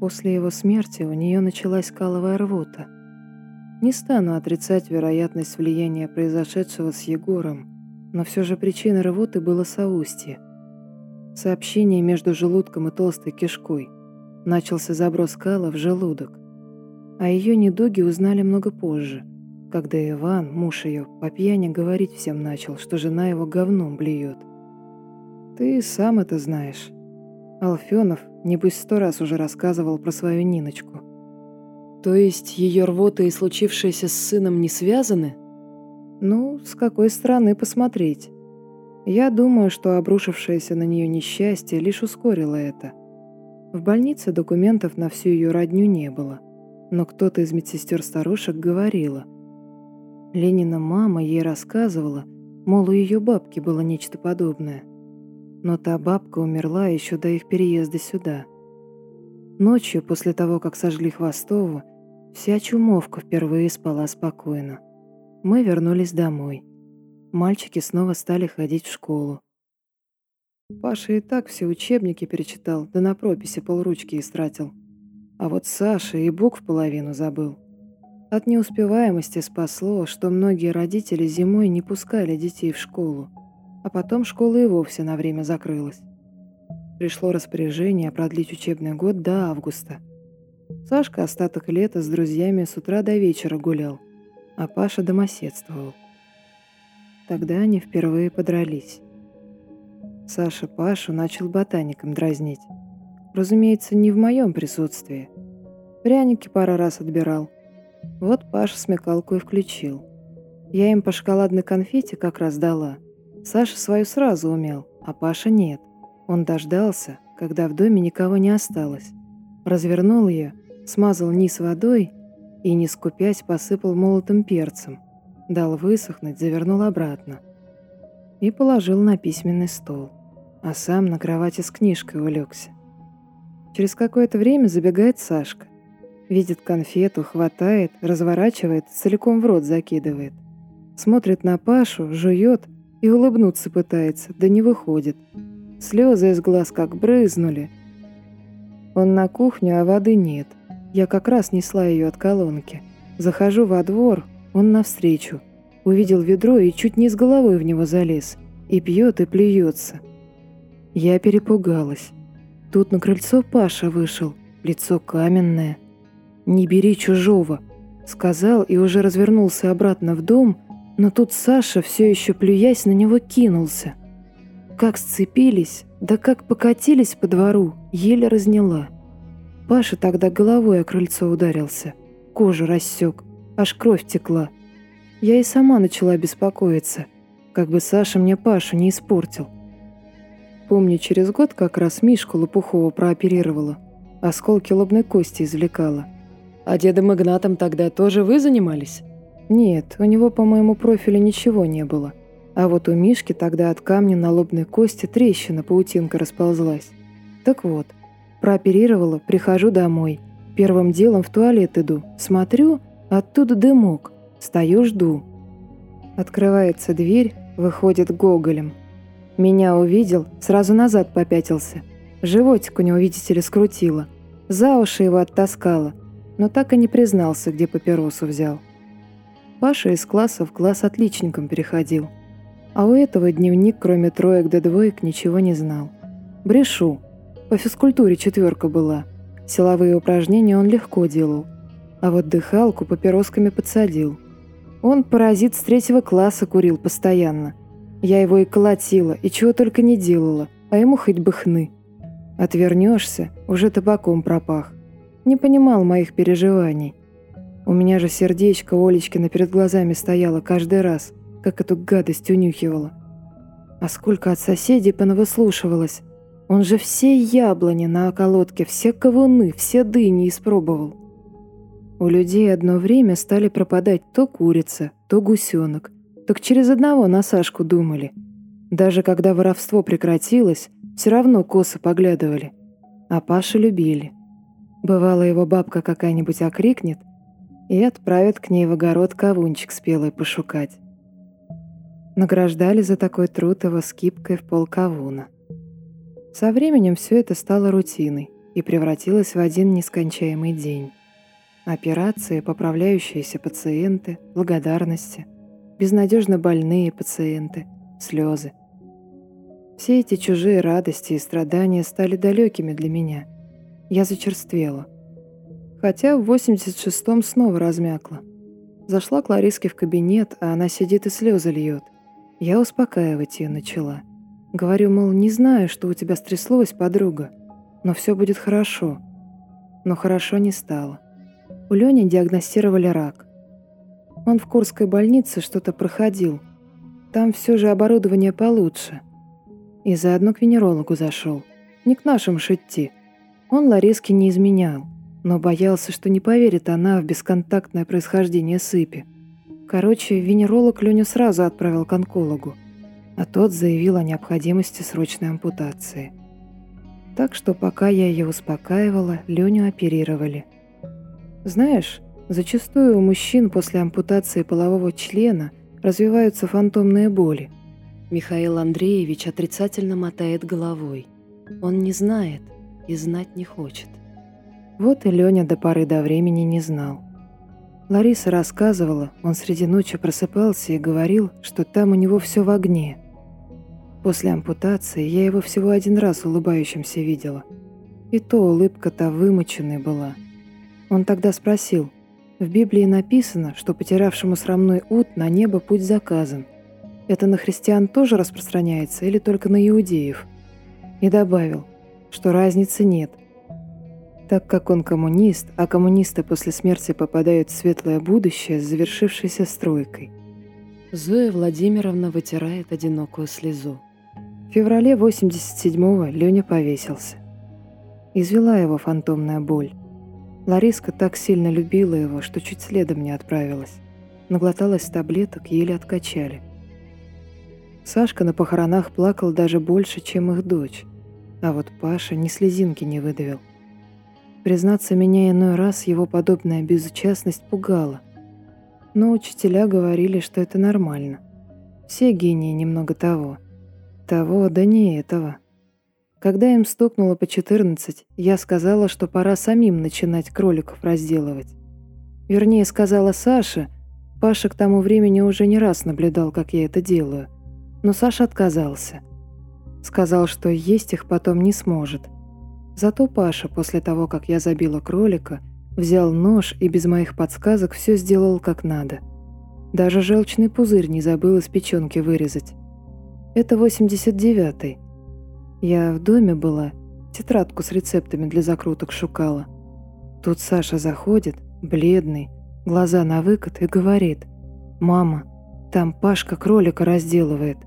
После его смерти у нее началась каловая рвота. Не стану отрицать вероятность влияния произошедшего с Егором, но все же причиной рвоты было соустье. Сообщение между желудком и толстой кишкой. Начался заброс кала в желудок. О ее недуге узнали много позже, когда Иван, муж ее, по пьяни говорить всем начал, что жена его говном блюет. Ты сам это знаешь. Алфенов, небось, сто раз уже рассказывал про свою Ниночку. То есть ее рвота и случившееся с сыном не связаны? Ну, с какой стороны посмотреть. Я думаю, что обрушившееся на нее несчастье лишь ускорило это. В больнице документов на всю ее родню не было но кто-то из медсестер-старушек говорила. Ленина мама ей рассказывала, мол, у ее бабки было нечто подобное. Но та бабка умерла еще до их переезда сюда. Ночью, после того, как сожгли Хвостову, вся чумовка впервые спала спокойно. Мы вернулись домой. Мальчики снова стали ходить в школу. Паша и так все учебники перечитал, да на прописи полручки истратил. А вот Саша и букв половину забыл. От неуспеваемости спасло, что многие родители зимой не пускали детей в школу, а потом школа и вовсе на время закрылась. Пришло распоряжение продлить учебный год до августа. Сашка остаток лета с друзьями с утра до вечера гулял, а Паша домоседствовал. Тогда они впервые подрались. Саша Пашу начал ботаником дразнить. Разумеется, не в моем присутствии. Пряники пару раз отбирал. Вот Паша смекалку и включил. Я им по шоколадной конфете как раз дала. Саша свою сразу умел, а Паша нет. Он дождался, когда в доме никого не осталось. Развернул ее, смазал низ водой и, не скупясь, посыпал молотым перцем. Дал высохнуть, завернул обратно. И положил на письменный стол. А сам на кровати с книжкой улегся. Через какое-то время забегает Сашка. Видит конфету, хватает, разворачивает, целиком в рот закидывает. Смотрит на Пашу, жует и улыбнуться пытается, да не выходит. Слезы из глаз как брызнули. Он на кухню, а воды нет. Я как раз несла ее от колонки. Захожу во двор, он навстречу. Увидел ведро и чуть не с головой в него залез. И пьет, и плюется. Я перепугалась. Тут на крыльцо Паша вышел, лицо каменное. «Не бери чужого», — сказал и уже развернулся обратно в дом, но тут Саша, все еще плюясь, на него кинулся. Как сцепились, да как покатились по двору, еле разняла. Паша тогда головой о крыльцо ударился, кожу рассек, аж кровь текла. Я и сама начала беспокоиться, как бы Саша мне Пашу не испортил. Помню, через год как раз Мишку Лопухова прооперировала. Осколки лобной кости извлекала. А дедом Игнатом тогда тоже вы занимались? Нет, у него по моему профилю ничего не было. А вот у Мишки тогда от камня на лобной кости трещина, паутинка расползлась. Так вот, прооперировала, прихожу домой. Первым делом в туалет иду. Смотрю, оттуда дымок. Стою, жду. Открывается дверь, выходит Гоголем – меня увидел, сразу назад попятился. Животик у него, видите ли, скрутило. За уши его оттаскало, но так и не признался, где папиросу взял. Паша из класса в класс отличником переходил. А у этого дневник, кроме троек до двоек, ничего не знал. Брешу. По физкультуре четверка была. Силовые упражнения он легко делал. А вот дыхалку папиросками подсадил. Он паразит с третьего класса курил постоянно – я его и колотила, и чего только не делала, а ему хоть бы хны. Отвернешься, уже табаком пропах. Не понимал моих переживаний. У меня же сердечко Олечкина перед глазами стояло каждый раз, как эту гадость унюхивала. А сколько от соседей понавыслушивалось. Он же все яблони на околотке, все ковуны, все дыни испробовал. У людей одно время стали пропадать то курица, то гусенок. Так через одного на Сашку думали. Даже когда воровство прекратилось, все равно косо поглядывали. А Паша любили. Бывало, его бабка какая-нибудь окрикнет и отправит к ней в огород кавунчик спелый пошукать. Награждали за такой труд его скипкой в пол кавуна. Со временем все это стало рутиной и превратилось в один нескончаемый день. Операции, поправляющиеся пациенты, благодарности, безнадежно больные пациенты, слезы. Все эти чужие радости и страдания стали далекими для меня. Я зачерствела. Хотя в 86-м снова размякла. Зашла к Лариске в кабинет, а она сидит и слезы льет. Я успокаивать ее начала – Говорю, мол, не знаю, что у тебя стряслось, подруга, но все будет хорошо. Но хорошо не стало. У Лёни диагностировали рак. Он в Курской больнице что-то проходил. Там все же оборудование получше. И заодно к венерологу зашел. Не к нашим шитти. Он Лариске не изменял, но боялся, что не поверит она в бесконтактное происхождение сыпи. Короче, венеролог Леню сразу отправил к онкологу а тот заявил о необходимости срочной ампутации. Так что пока я ее успокаивала, Леню оперировали. Знаешь, зачастую у мужчин после ампутации полового члена развиваются фантомные боли. Михаил Андреевич отрицательно мотает головой. Он не знает и знать не хочет. Вот и Леня до поры до времени не знал. Лариса рассказывала, он среди ночи просыпался и говорил, что там у него все в огне – После ампутации я его всего один раз улыбающимся видела. И то улыбка-то вымоченная была. Он тогда спросил, в Библии написано, что потерявшему срамной ут на небо путь заказан. Это на христиан тоже распространяется или только на иудеев? И добавил, что разницы нет. Так как он коммунист, а коммунисты после смерти попадают в светлое будущее с завершившейся стройкой. Зоя Владимировна вытирает одинокую слезу. В феврале 87-го Леня повесился. Извела его фантомная боль. Лариска так сильно любила его, что чуть следом не отправилась. Наглоталась таблеток, еле откачали. Сашка на похоронах плакал даже больше, чем их дочь. А вот Паша ни слезинки не выдавил. Признаться, меня иной раз его подобная безучастность пугала. Но учителя говорили, что это нормально. Все гении немного того – того, да не этого. Когда им стукнуло по 14, я сказала, что пора самим начинать кроликов разделывать. Вернее, сказала Саша. Паша к тому времени уже не раз наблюдал, как я это делаю. Но Саша отказался. Сказал, что есть их потом не сможет. Зато Паша, после того, как я забила кролика, взял нож и без моих подсказок все сделал как надо. Даже желчный пузырь не забыл из печенки вырезать. Это 89-й. Я в доме была, тетрадку с рецептами для закруток шукала. Тут Саша заходит, бледный, глаза на выкат и говорит, «Мама, там Пашка кролика разделывает».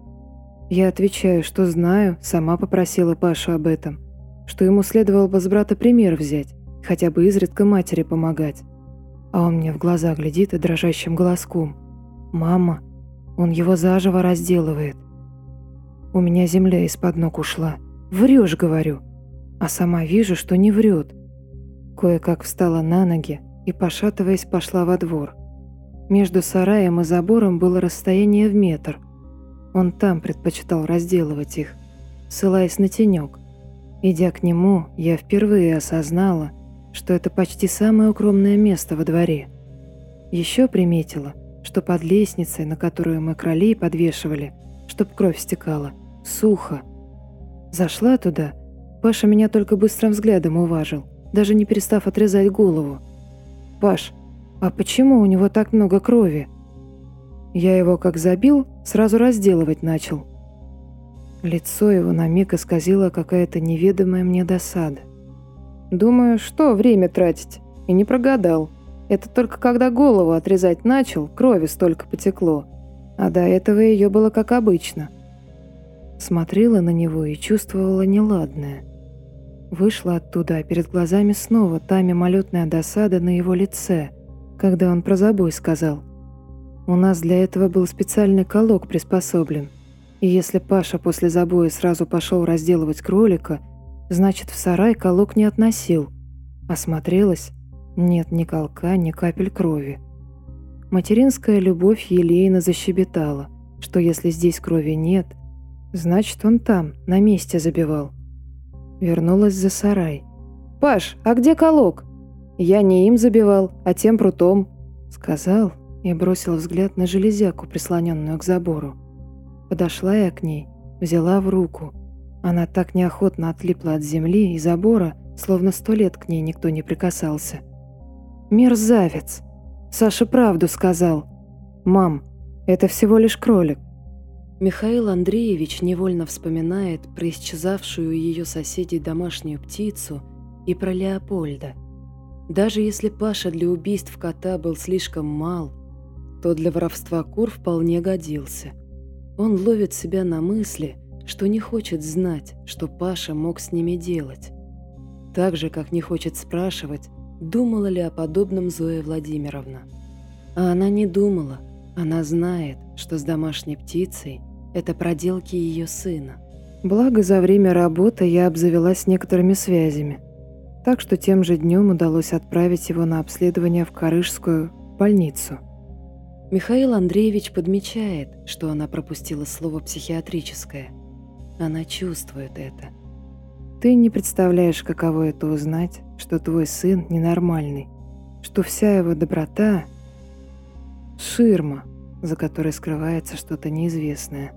Я отвечаю, что знаю, сама попросила Пашу об этом, что ему следовало бы с брата пример взять, хотя бы изредка матери помогать. А он мне в глаза глядит и дрожащим голоском. «Мама, он его заживо разделывает». У меня земля из-под ног ушла. Врешь, говорю. А сама вижу, что не врет. Кое-как встала на ноги и, пошатываясь, пошла во двор. Между сараем и забором было расстояние в метр. Он там предпочитал разделывать их, ссылаясь на тенек. Идя к нему, я впервые осознала, что это почти самое укромное место во дворе. Еще приметила, что под лестницей, на которую мы кролей подвешивали, чтоб кровь стекала, Сухо. Зашла туда. Паша меня только быстрым взглядом уважил, даже не перестав отрезать голову. «Паш, а почему у него так много крови?» Я его как забил, сразу разделывать начал. Лицо его на миг исказило какая-то неведомая мне досада. Думаю, что время тратить? И не прогадал. Это только когда голову отрезать начал, крови столько потекло. А до этого ее было как обычно – Смотрела на него и чувствовала неладное. Вышла оттуда, а перед глазами снова та мимолетная досада на его лице, когда он про забой сказал. У нас для этого был специальный колок приспособлен. И если Паша после забоя сразу пошел разделывать кролика, значит, в сарай колок не относил. Осмотрелась – нет ни колка, ни капель крови. Материнская любовь елейно защебетала, что если здесь крови нет, значит, он там, на месте забивал. Вернулась за сарай. «Паш, а где колок?» «Я не им забивал, а тем прутом», — сказал и бросил взгляд на железяку, прислоненную к забору. Подошла я к ней, взяла в руку. Она так неохотно отлипла от земли и забора, словно сто лет к ней никто не прикасался. «Мерзавец! Саша правду сказал. Мам, это всего лишь кролик. Михаил Андреевич невольно вспоминает про исчезавшую ее соседей домашнюю птицу и про Леопольда. Даже если Паша для убийств кота был слишком мал, то для воровства кур вполне годился. Он ловит себя на мысли, что не хочет знать, что Паша мог с ними делать. Так же, как не хочет спрашивать, думала ли о подобном Зоя Владимировна. А она не думала, она знает, что с домашней птицей это проделки ее сына. Благо, за время работы я обзавелась некоторыми связями. Так что тем же днем удалось отправить его на обследование в Карыжскую больницу. Михаил Андреевич подмечает, что она пропустила слово «психиатрическое». Она чувствует это. Ты не представляешь, каково это узнать, что твой сын ненормальный, что вся его доброта — ширма, за которой скрывается что-то неизвестное.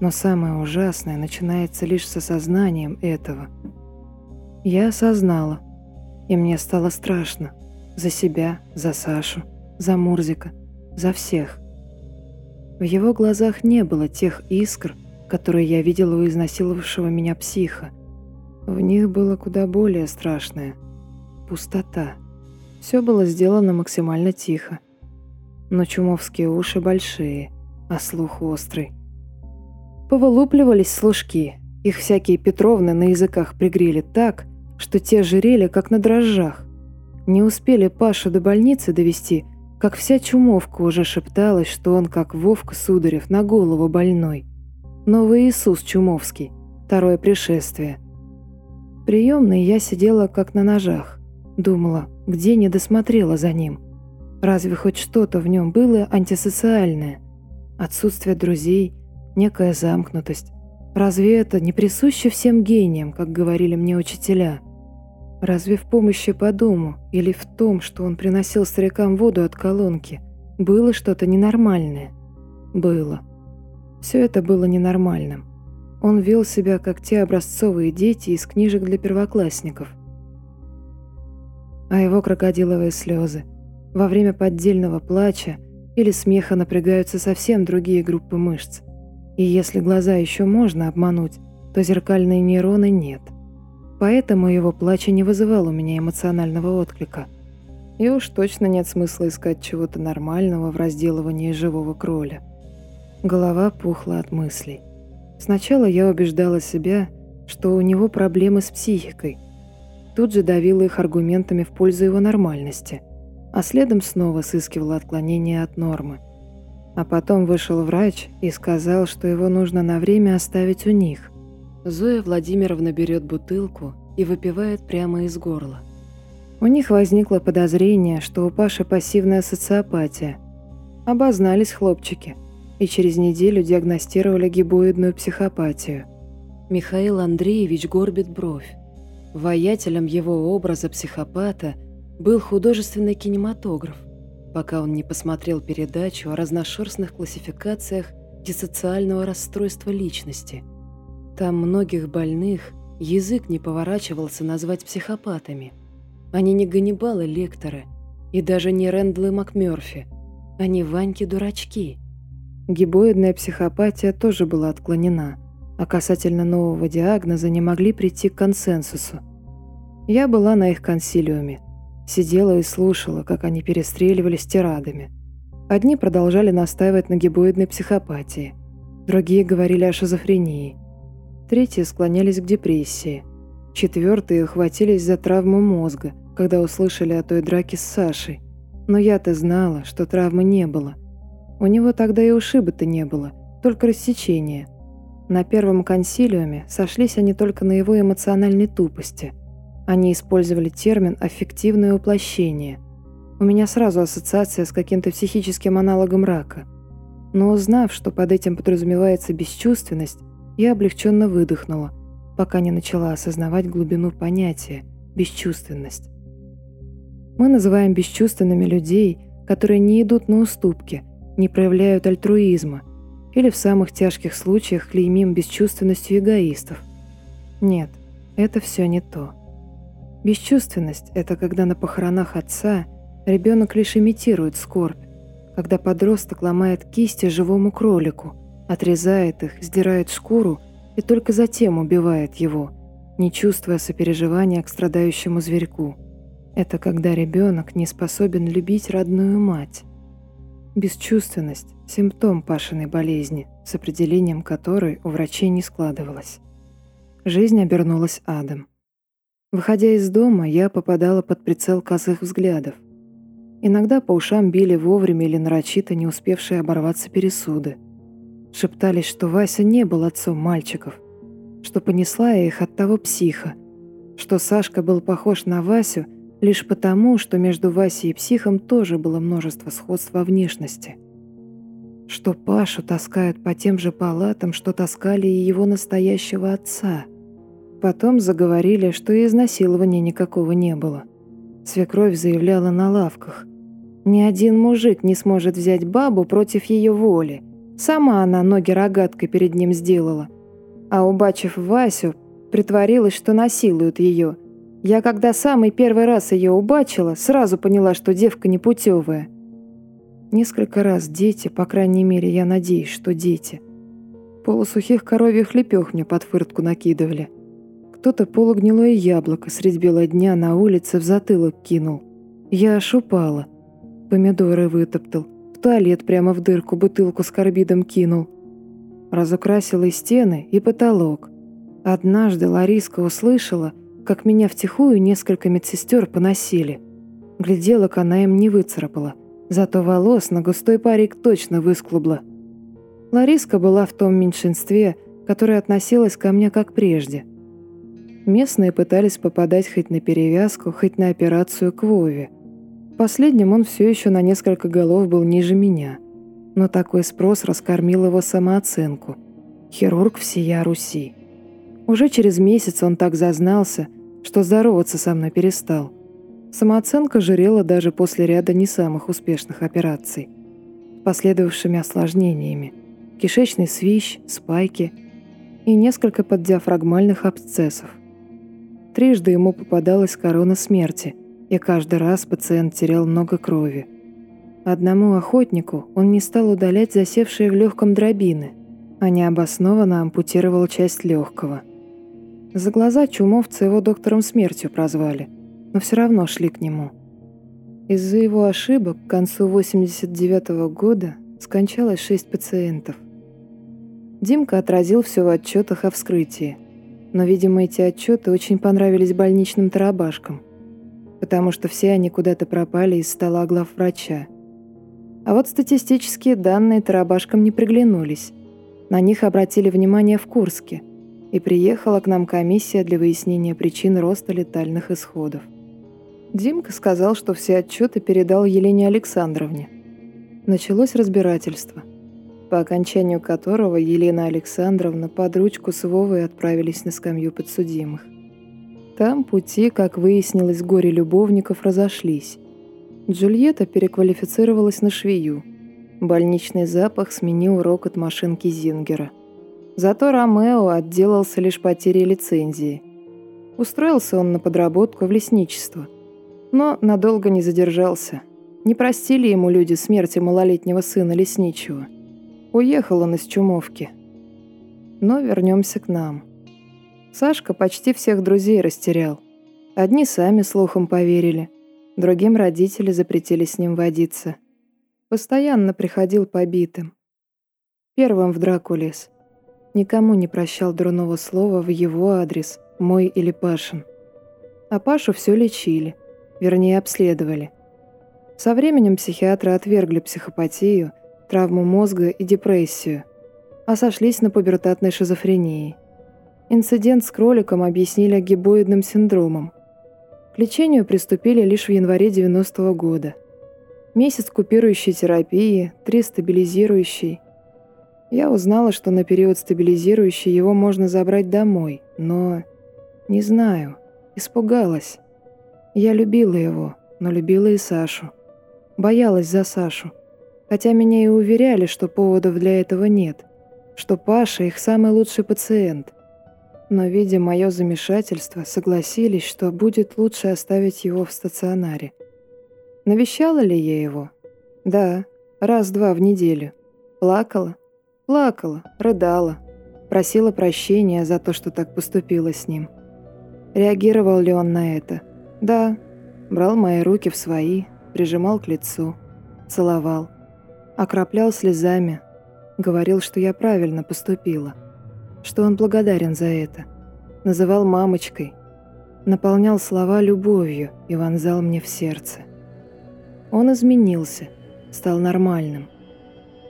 Но самое ужасное начинается лишь с осознанием этого. Я осознала, и мне стало страшно. За себя, за Сашу, за Мурзика, за всех. В его глазах не было тех искр, которые я видела у изнасиловавшего меня психа. В них было куда более страшное – пустота. Все было сделано максимально тихо. Но чумовские уши большие, а слух острый. Повылупливались служки. Их всякие Петровны на языках пригрели так, что те жирели, как на дрожжах. Не успели Пашу до больницы довести, как вся чумовка уже шепталась, что он, как Вовка Сударев, на голову больной. Новый Иисус Чумовский, второе пришествие. Приемной я сидела как на ножах. Думала, где не досмотрела за ним. Разве хоть что-то в нем было антисоциальное? Отсутствие друзей – некая замкнутость. Разве это не присуще всем гениям, как говорили мне учителя? Разве в помощи по дому или в том, что он приносил старикам воду от колонки, было что-то ненормальное? Было. Все это было ненормальным. Он вел себя, как те образцовые дети из книжек для первоклассников. А его крокодиловые слезы. Во время поддельного плача или смеха напрягаются совсем другие группы мышц – и если глаза еще можно обмануть, то зеркальные нейроны нет. Поэтому его плач не вызывал у меня эмоционального отклика. И уж точно нет смысла искать чего-то нормального в разделывании живого кроля. Голова пухла от мыслей. Сначала я убеждала себя, что у него проблемы с психикой. Тут же давила их аргументами в пользу его нормальности, а следом снова сыскивала отклонения от нормы – а потом вышел врач и сказал, что его нужно на время оставить у них. Зоя Владимировна берет бутылку и выпивает прямо из горла. У них возникло подозрение, что у Паши пассивная социопатия. Обознались хлопчики, и через неделю диагностировали гибоидную психопатию. Михаил Андреевич горбит бровь. Воятелем его образа психопата был художественный кинематограф – пока он не посмотрел передачу о разношерстных классификациях диссоциального расстройства личности. Там многих больных язык не поворачивался назвать психопатами. Они не Ганнибалы Лекторы и даже не Рэндлы МакМёрфи. Они Ваньки-дурачки. Гибоидная психопатия тоже была отклонена, а касательно нового диагноза не могли прийти к консенсусу. Я была на их консилиуме – Сидела и слушала, как они перестреливались тирадами. Одни продолжали настаивать на гибоидной психопатии, другие говорили о шизофрении. Третьи склонялись к депрессии. Четвертые ухватились за травму мозга, когда услышали о той драке с Сашей. Но я-то знала, что травмы не было. У него тогда и ушиба-то не было, только рассечение. На первом консилиуме сошлись они только на его эмоциональной тупости. Они использовали термин «аффективное уплощение». У меня сразу ассоциация с каким-то психическим аналогом рака. Но узнав, что под этим подразумевается бесчувственность, я облегченно выдохнула, пока не начала осознавать глубину понятия «бесчувственность». Мы называем бесчувственными людей, которые не идут на уступки, не проявляют альтруизма, или в самых тяжких случаях клеймим бесчувственностью эгоистов. Нет, это все не то. Бесчувственность – это когда на похоронах отца ребенок лишь имитирует скорбь, когда подросток ломает кисти живому кролику, отрезает их, сдирает шкуру и только затем убивает его, не чувствуя сопереживания к страдающему зверьку. Это когда ребенок не способен любить родную мать. Бесчувственность – симптом Пашиной болезни, с определением которой у врачей не складывалось. Жизнь обернулась адом. Выходя из дома, я попадала под прицел косых взглядов. Иногда по ушам били вовремя или нарочито не успевшие оборваться пересуды. Шептались, что Вася не был отцом мальчиков, что понесла я их от того психа, что Сашка был похож на Васю – Лишь потому, что между Васей и психом тоже было множество сходств во внешности. Что Пашу таскают по тем же палатам, что таскали и его настоящего отца. Потом заговорили, что и изнасилования никакого не было. Свекровь заявляла на лавках. Ни один мужик не сможет взять бабу против ее воли. Сама она ноги рогаткой перед ним сделала. А убачив Васю, притворилась, что насилуют ее – я когда самый первый раз ее убачила, сразу поняла, что девка непутевая. Несколько раз дети, по крайней мере, я надеюсь, что дети. Полусухих коровьих лепех мне под фыртку накидывали. Кто-то полугнилое яблоко средь бела дня на улице в затылок кинул. Я аж упала. Помидоры вытоптал. Туалет прямо в дырку бутылку с карбидом кинул. Разукрасила и стены, и потолок. Однажды Лариска услышала, как меня втихую несколько медсестер поносили. Гляделок она им не выцарапала, зато волос на густой парик точно высклубла. Лариска была в том меньшинстве, которое относилось ко мне как прежде. Местные пытались попадать хоть на перевязку, хоть на операцию к Вове. Последним он все еще на несколько голов был ниже меня. Но такой спрос раскормил его самооценку. Хирург всея Руси. Уже через месяц он так зазнался, что здороваться со мной перестал. Самооценка жирела даже после ряда не самых успешных операций. Последовавшими осложнениями. Кишечный свищ, спайки и несколько поддиафрагмальных абсцессов. Трижды ему попадалась корона смерти, и каждый раз пациент терял много крови. Одному охотнику он не стал удалять засевшие в легком дробины, а необоснованно ампутировал часть легкого – за глаза чумовца его доктором смертью прозвали, но все равно шли к нему. Из-за его ошибок к концу 89 -го года скончалось шесть пациентов. Димка отразил все в отчетах о вскрытии, но, видимо, эти отчеты очень понравились больничным тарабашкам, потому что все они куда-то пропали из стола главврача. А вот статистические данные тарабашкам не приглянулись. На них обратили внимание в Курске – и приехала к нам комиссия для выяснения причин роста летальных исходов. Димка сказал, что все отчеты передал Елене Александровне. Началось разбирательство, по окончанию которого Елена Александровна под ручку с Вовой отправились на скамью подсудимых. Там пути, как выяснилось, горе любовников разошлись. Джульетта переквалифицировалась на швею. Больничный запах сменил рокот машинки Зингера – Зато Ромео отделался лишь потерей лицензии. Устроился он на подработку в лесничество. Но надолго не задержался. Не простили ему люди смерти малолетнего сына лесничего. Уехал он из Чумовки. Но вернемся к нам. Сашка почти всех друзей растерял. Одни сами слухом поверили, другим родители запретили с ним водиться. Постоянно приходил побитым. Первым в драку лез. Никому не прощал дурного слова в его адрес, мой или Пашин. А Пашу все лечили, вернее обследовали. Со временем психиатры отвергли психопатию, травму мозга и депрессию, а сошлись на пубертатной шизофрении. Инцидент с кроликом объяснили гибоидным синдромом. К лечению приступили лишь в январе 90 -го года. Месяц купирующей терапии, три стабилизирующей – я узнала, что на период стабилизирующей его можно забрать домой, но... Не знаю. Испугалась. Я любила его, но любила и Сашу. Боялась за Сашу. Хотя меня и уверяли, что поводов для этого нет. Что Паша их самый лучший пациент. Но, видя мое замешательство, согласились, что будет лучше оставить его в стационаре. Навещала ли я его? Да, раз-два в неделю. Плакала? Плакала, рыдала, просила прощения за то, что так поступила с ним. Реагировал ли он на это? Да. Брал мои руки в свои, прижимал к лицу, целовал, окроплял слезами, говорил, что я правильно поступила, что он благодарен за это, называл мамочкой, наполнял слова любовью и вонзал мне в сердце. Он изменился, стал нормальным.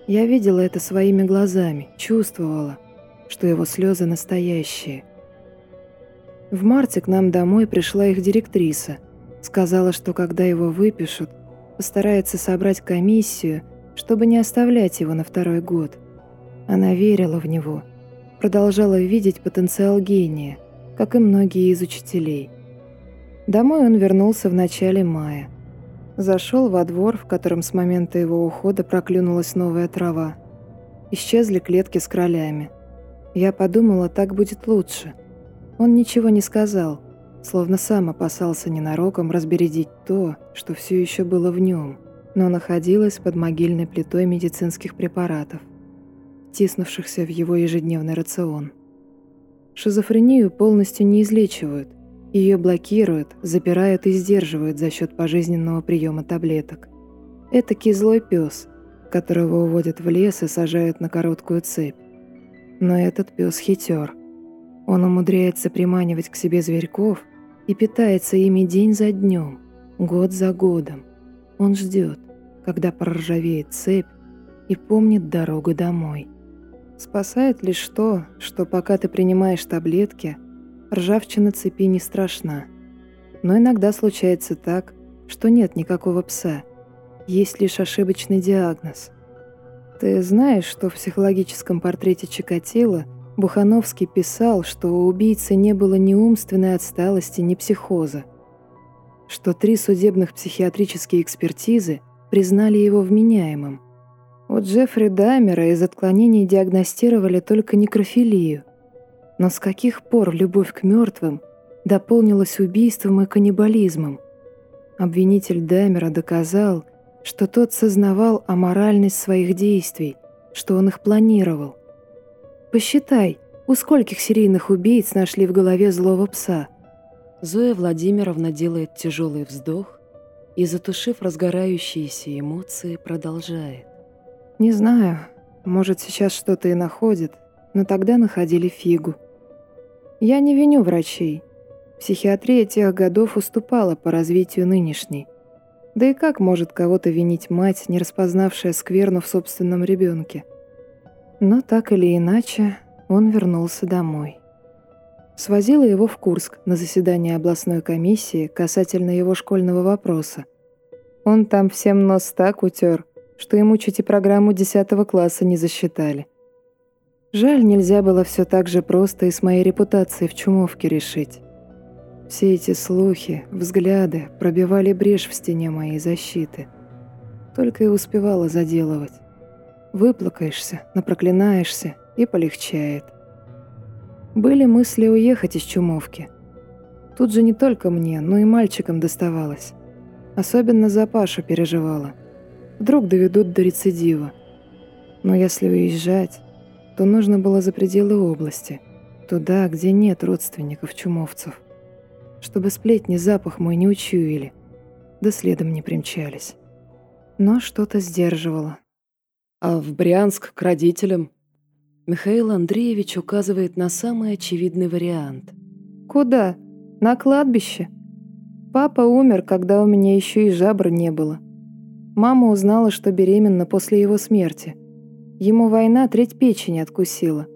Я видела это своими глазами, чувствовала, что его слезы настоящие. В марте к нам домой пришла их директриса. Сказала, что когда его выпишут, постарается собрать комиссию, чтобы не оставлять его на второй год. Она верила в него, продолжала видеть потенциал гения, как и многие из учителей. Домой он вернулся в начале мая. Зашел во двор, в котором с момента его ухода проклюнулась новая трава. Исчезли клетки с кролями. Я подумала, так будет лучше. Он ничего не сказал, словно сам опасался ненароком разбередить то, что все еще было в нем, но находилось под могильной плитой медицинских препаратов, тиснувшихся в его ежедневный рацион. Шизофрению полностью не излечивают – ее блокируют, запирают и сдерживают за счет пожизненного приема таблеток. Это злой пес, которого уводят в лес и сажают на короткую цепь. Но этот пес хитер. Он умудряется приманивать к себе зверьков и питается ими день за днем, год за годом. Он ждет, когда проржавеет цепь и помнит дорогу домой. Спасает лишь то, что пока ты принимаешь таблетки – ржавчина цепи не страшна. Но иногда случается так, что нет никакого пса, есть лишь ошибочный диагноз. Ты знаешь, что в психологическом портрете Чикатило Бухановский писал, что у убийцы не было ни умственной отсталости, ни психоза, что три судебных психиатрические экспертизы признали его вменяемым. У Джеффри Даймера из отклонений диагностировали только некрофилию – но с каких пор любовь к мертвым дополнилась убийством и каннибализмом? Обвинитель Даймера доказал, что тот сознавал аморальность своих действий, что он их планировал. Посчитай, у скольких серийных убийц нашли в голове злого пса? Зоя Владимировна делает тяжелый вздох и, затушив разгорающиеся эмоции, продолжает. «Не знаю, может, сейчас что-то и находят, но тогда находили фигу. Я не виню врачей. Психиатрия тех годов уступала по развитию нынешней. Да и как может кого-то винить мать, не распознавшая скверну в собственном ребенке? Но так или иначе, он вернулся домой. Свозила его в Курск на заседание областной комиссии касательно его школьного вопроса. Он там всем нос так утер, что ему чуть и программу 10 класса не засчитали. Жаль, нельзя было все так же просто и с моей репутацией в чумовке решить. Все эти слухи, взгляды пробивали брешь в стене моей защиты. Только и успевала заделывать. Выплакаешься, напроклинаешься и полегчает. Были мысли уехать из чумовки. Тут же не только мне, но и мальчикам доставалось. Особенно за Пашу переживала. Вдруг доведут до рецидива. Но если уезжать, то нужно было за пределы области, туда, где нет родственников-чумовцев, чтобы сплетни запах мой не учуяли, да следом не примчались. Но что-то сдерживало. «А в Брянск к родителям?» Михаил Андреевич указывает на самый очевидный вариант. «Куда? На кладбище. Папа умер, когда у меня еще и жабр не было. Мама узнала, что беременна после его смерти. Ему война треть печени откусила.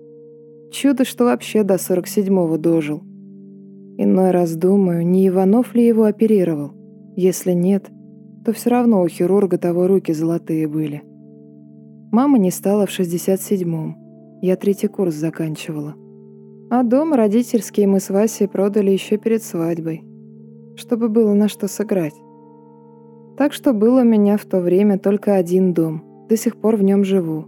Чудо, что вообще до 47-го дожил. Иной раз думаю, не Иванов ли его оперировал? Если нет, то все равно у хирурга того руки золотые были. Мама не стала в 67-м. Я третий курс заканчивала. А дом родительский мы с Васей продали еще перед свадьбой, чтобы было на что сыграть. Так что был у меня в то время только один дом, до сих пор в нем живу.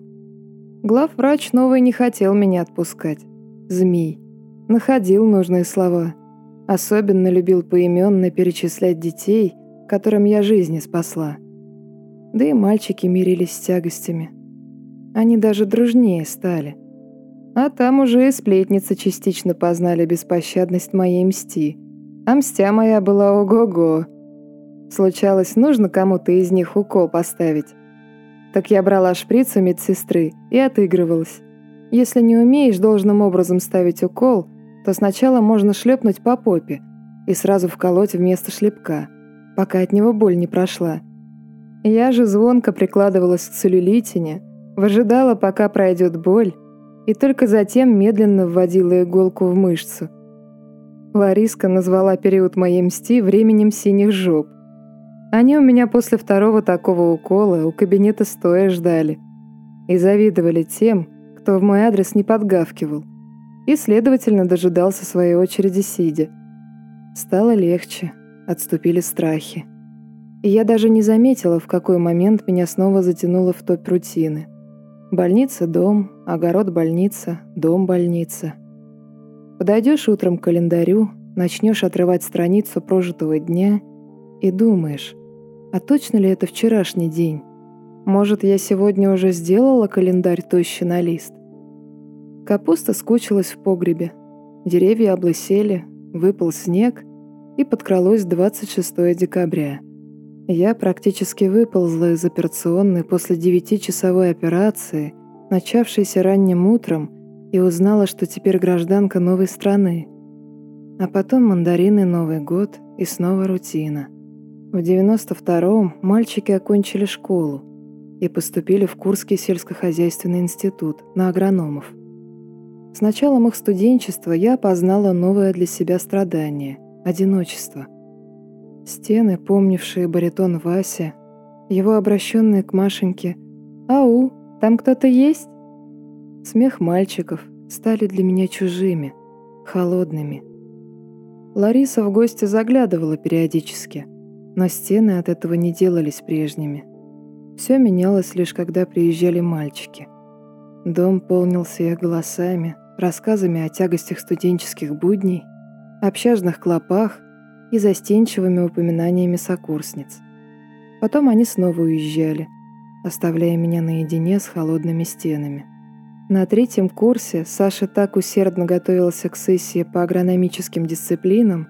Главврач новый не хотел меня отпускать. Змей. Находил нужные слова. Особенно любил поименно перечислять детей, которым я жизни спасла. Да и мальчики мирились с тягостями. Они даже дружнее стали. А там уже и сплетницы частично познали беспощадность моей мсти. А мстя моя была ого-го. Случалось, нужно кому-то из них укол поставить. Так я брала шприц у медсестры и отыгрывалась. Если не умеешь должным образом ставить укол, то сначала можно шлепнуть по попе и сразу вколоть вместо шлепка, пока от него боль не прошла. Я же звонко прикладывалась к целлюлитине, Выжидала, пока пройдет боль, и только затем медленно вводила иголку в мышцу. Лариска назвала период моей мсти временем синих жоп. Они у меня после второго такого укола у кабинета стоя ждали и завидовали тем, кто в мой адрес не подгавкивал, и, следовательно, дожидался своей очереди сидя. Стало легче, отступили страхи. И я даже не заметила, в какой момент меня снова затянуло в топ рутины – Больница – дом, огород – больница, дом – больница. Подойдешь утром к календарю, начнешь отрывать страницу прожитого дня и думаешь, а точно ли это вчерашний день? Может, я сегодня уже сделала календарь тощий на лист? Капуста скучилась в погребе, деревья облысели, выпал снег и подкралось 26 декабря – я практически выползла из операционной после девятичасовой операции, начавшейся ранним утром, и узнала, что теперь гражданка новой страны. А потом мандарины Новый год и снова рутина. В 92-м мальчики окончили школу и поступили в Курский сельскохозяйственный институт на агрономов. С началом их студенчества я познала новое для себя страдание – одиночество – Стены, помнившие баритон Вася, его обращенные к Машеньке «Ау, там кто-то есть?» Смех мальчиков стали для меня чужими, холодными. Лариса в гости заглядывала периодически, но стены от этого не делались прежними. Все менялось лишь когда приезжали мальчики. Дом полнился их голосами, рассказами о тягостях студенческих будней, общажных клопах и застенчивыми упоминаниями сокурсниц. Потом они снова уезжали, оставляя меня наедине с холодными стенами. На третьем курсе Саша так усердно готовился к сессии по агрономическим дисциплинам,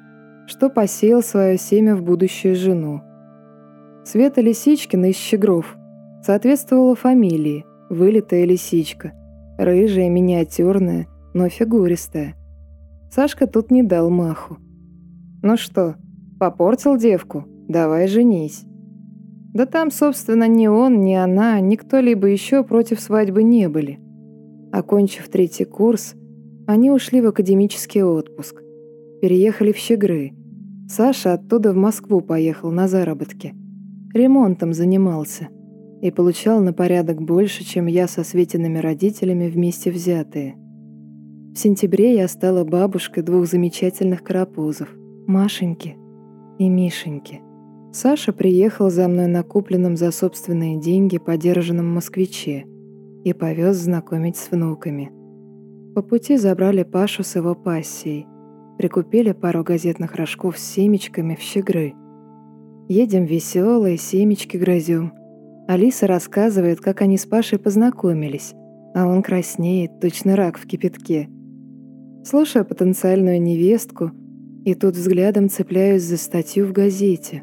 что посеял свое семя в будущую жену. Света Лисичкина из Щегров соответствовала фамилии «Вылитая лисичка», рыжая, миниатюрная, но фигуристая. Сашка тут не дал маху. «Ну что, попортил девку? Давай женись». Да там, собственно, ни он, ни она, ни кто-либо еще против свадьбы не были. Окончив третий курс, они ушли в академический отпуск. Переехали в Щегры. Саша оттуда в Москву поехал на заработки. Ремонтом занимался. И получал на порядок больше, чем я со Светиными родителями вместе взятые. В сентябре я стала бабушкой двух замечательных карапузов. Машеньки и Мишеньки. Саша приехал за мной на купленном за собственные деньги подержанном москвиче и повез знакомить с внуками. По пути забрали Пашу с его пассией, прикупили пару газетных рожков с семечками в щегры. Едем веселые, семечки грозем. Алиса рассказывает, как они с Пашей познакомились, а он краснеет, точно рак в кипятке. Слушая потенциальную невестку, и тут взглядом цепляюсь за статью в газете.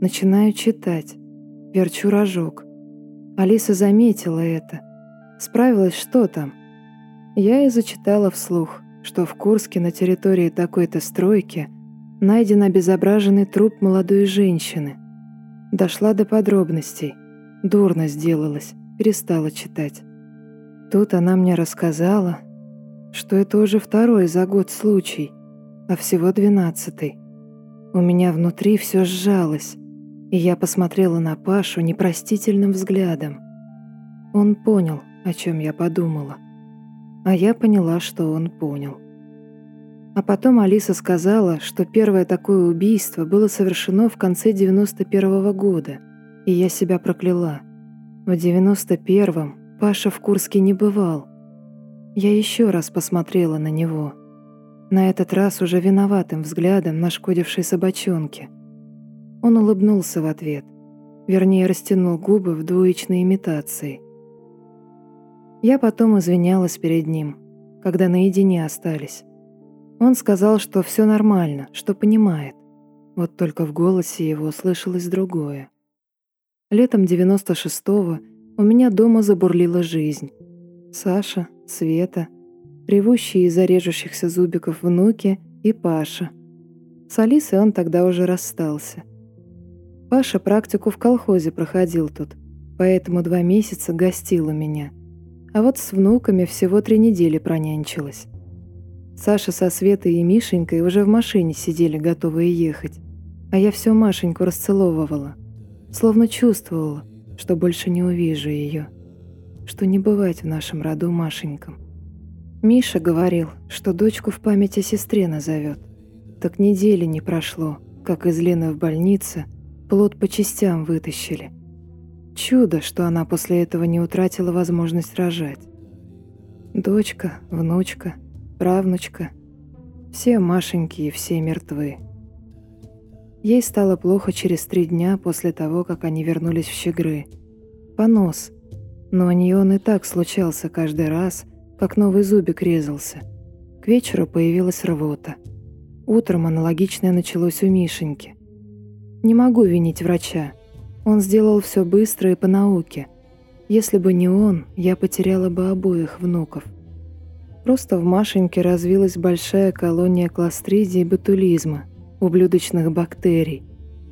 Начинаю читать. Верчу рожок. Алиса заметила это. Справилась, что там. Я и зачитала вслух, что в Курске на территории такой-то стройки найден обезображенный труп молодой женщины. Дошла до подробностей. Дурно сделалась, перестала читать. Тут она мне рассказала, что это уже второй за год случай, а всего двенадцатый. У меня внутри все сжалось, и я посмотрела на Пашу непростительным взглядом. Он понял, о чем я подумала. А я поняла, что он понял. А потом Алиса сказала, что первое такое убийство было совершено в конце 91-го года, и я себя прокляла. В 91-м Паша в Курске не бывал. Я еще раз посмотрела на него. На этот раз уже виноватым взглядом нашкодившей собачонки – он улыбнулся в ответ, вернее, растянул губы в двоечной имитации. Я потом извинялась перед ним, когда наедине остались. Он сказал, что все нормально, что понимает. Вот только в голосе его слышалось другое. Летом 96-го у меня дома забурлила жизнь. Саша, Света, ревущие из-за режущихся зубиков внуки и Паша. С Алисой он тогда уже расстался. Паша практику в колхозе проходил тут, поэтому два месяца гостил у меня. А вот с внуками всего три недели пронянчилась. Саша со Светой и Мишенькой уже в машине сидели, готовые ехать. А я все Машеньку расцеловывала. Словно чувствовала, что больше не увижу ее. Что не бывать в нашем роду Машенькам. Миша говорил, что дочку в память о сестре назовет. Так недели не прошло, как из Лены в больнице – Плод по частям вытащили. Чудо, что она после этого не утратила возможность рожать. Дочка, внучка, правнучка. Все Машеньки и все мертвы. Ей стало плохо через три дня после того, как они вернулись в Щегры. Понос. Но у нее он и так случался каждый раз, как новый зубик резался. К вечеру появилась рвота. Утром аналогичное началось у Мишеньки. Не могу винить врача. Он сделал все быстро и по науке. Если бы не он, я потеряла бы обоих внуков. Просто в Машеньке развилась большая колония кластридии и ботулизма, ублюдочных бактерий,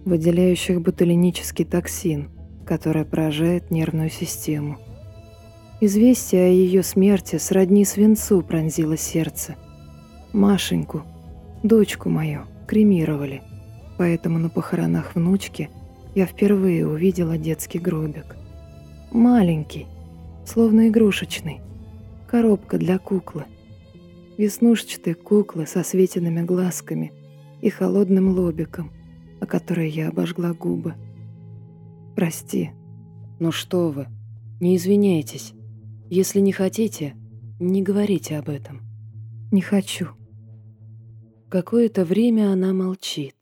выделяющих ботулинический токсин, который поражает нервную систему. Известие о ее смерти сродни свинцу пронзило сердце. Машеньку, дочку мою, кремировали. Поэтому на похоронах внучки я впервые увидела детский гробик. Маленький, словно игрушечный. Коробка для куклы. Веснушчатые куклы со светиными глазками и холодным лобиком, о которой я обожгла губы. Прости. Ну что вы, не извиняйтесь. Если не хотите, не говорите об этом. Не хочу. Какое-то время она молчит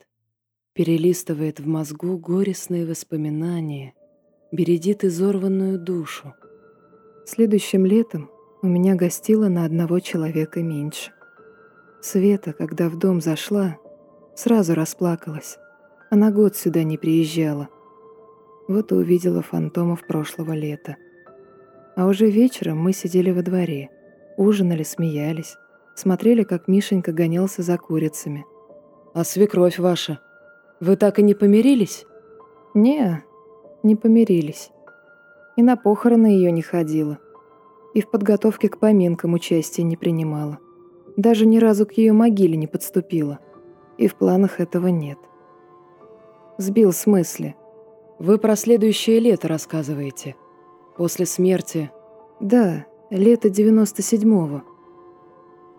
перелистывает в мозгу горестные воспоминания, бередит изорванную душу. Следующим летом у меня гостила на одного человека меньше. Света, когда в дом зашла, сразу расплакалась. Она год сюда не приезжала. Вот и увидела фантомов прошлого лета. А уже вечером мы сидели во дворе, ужинали, смеялись, смотрели, как Мишенька гонялся за курицами. «А свекровь ваша?» Вы так и не помирились? Не, не помирились. И на похороны ее не ходила. И в подготовке к поминкам участия не принимала. Даже ни разу к ее могиле не подступила. И в планах этого нет. Сбил с мысли. Вы про следующее лето рассказываете. После смерти. Да, лето 97-го.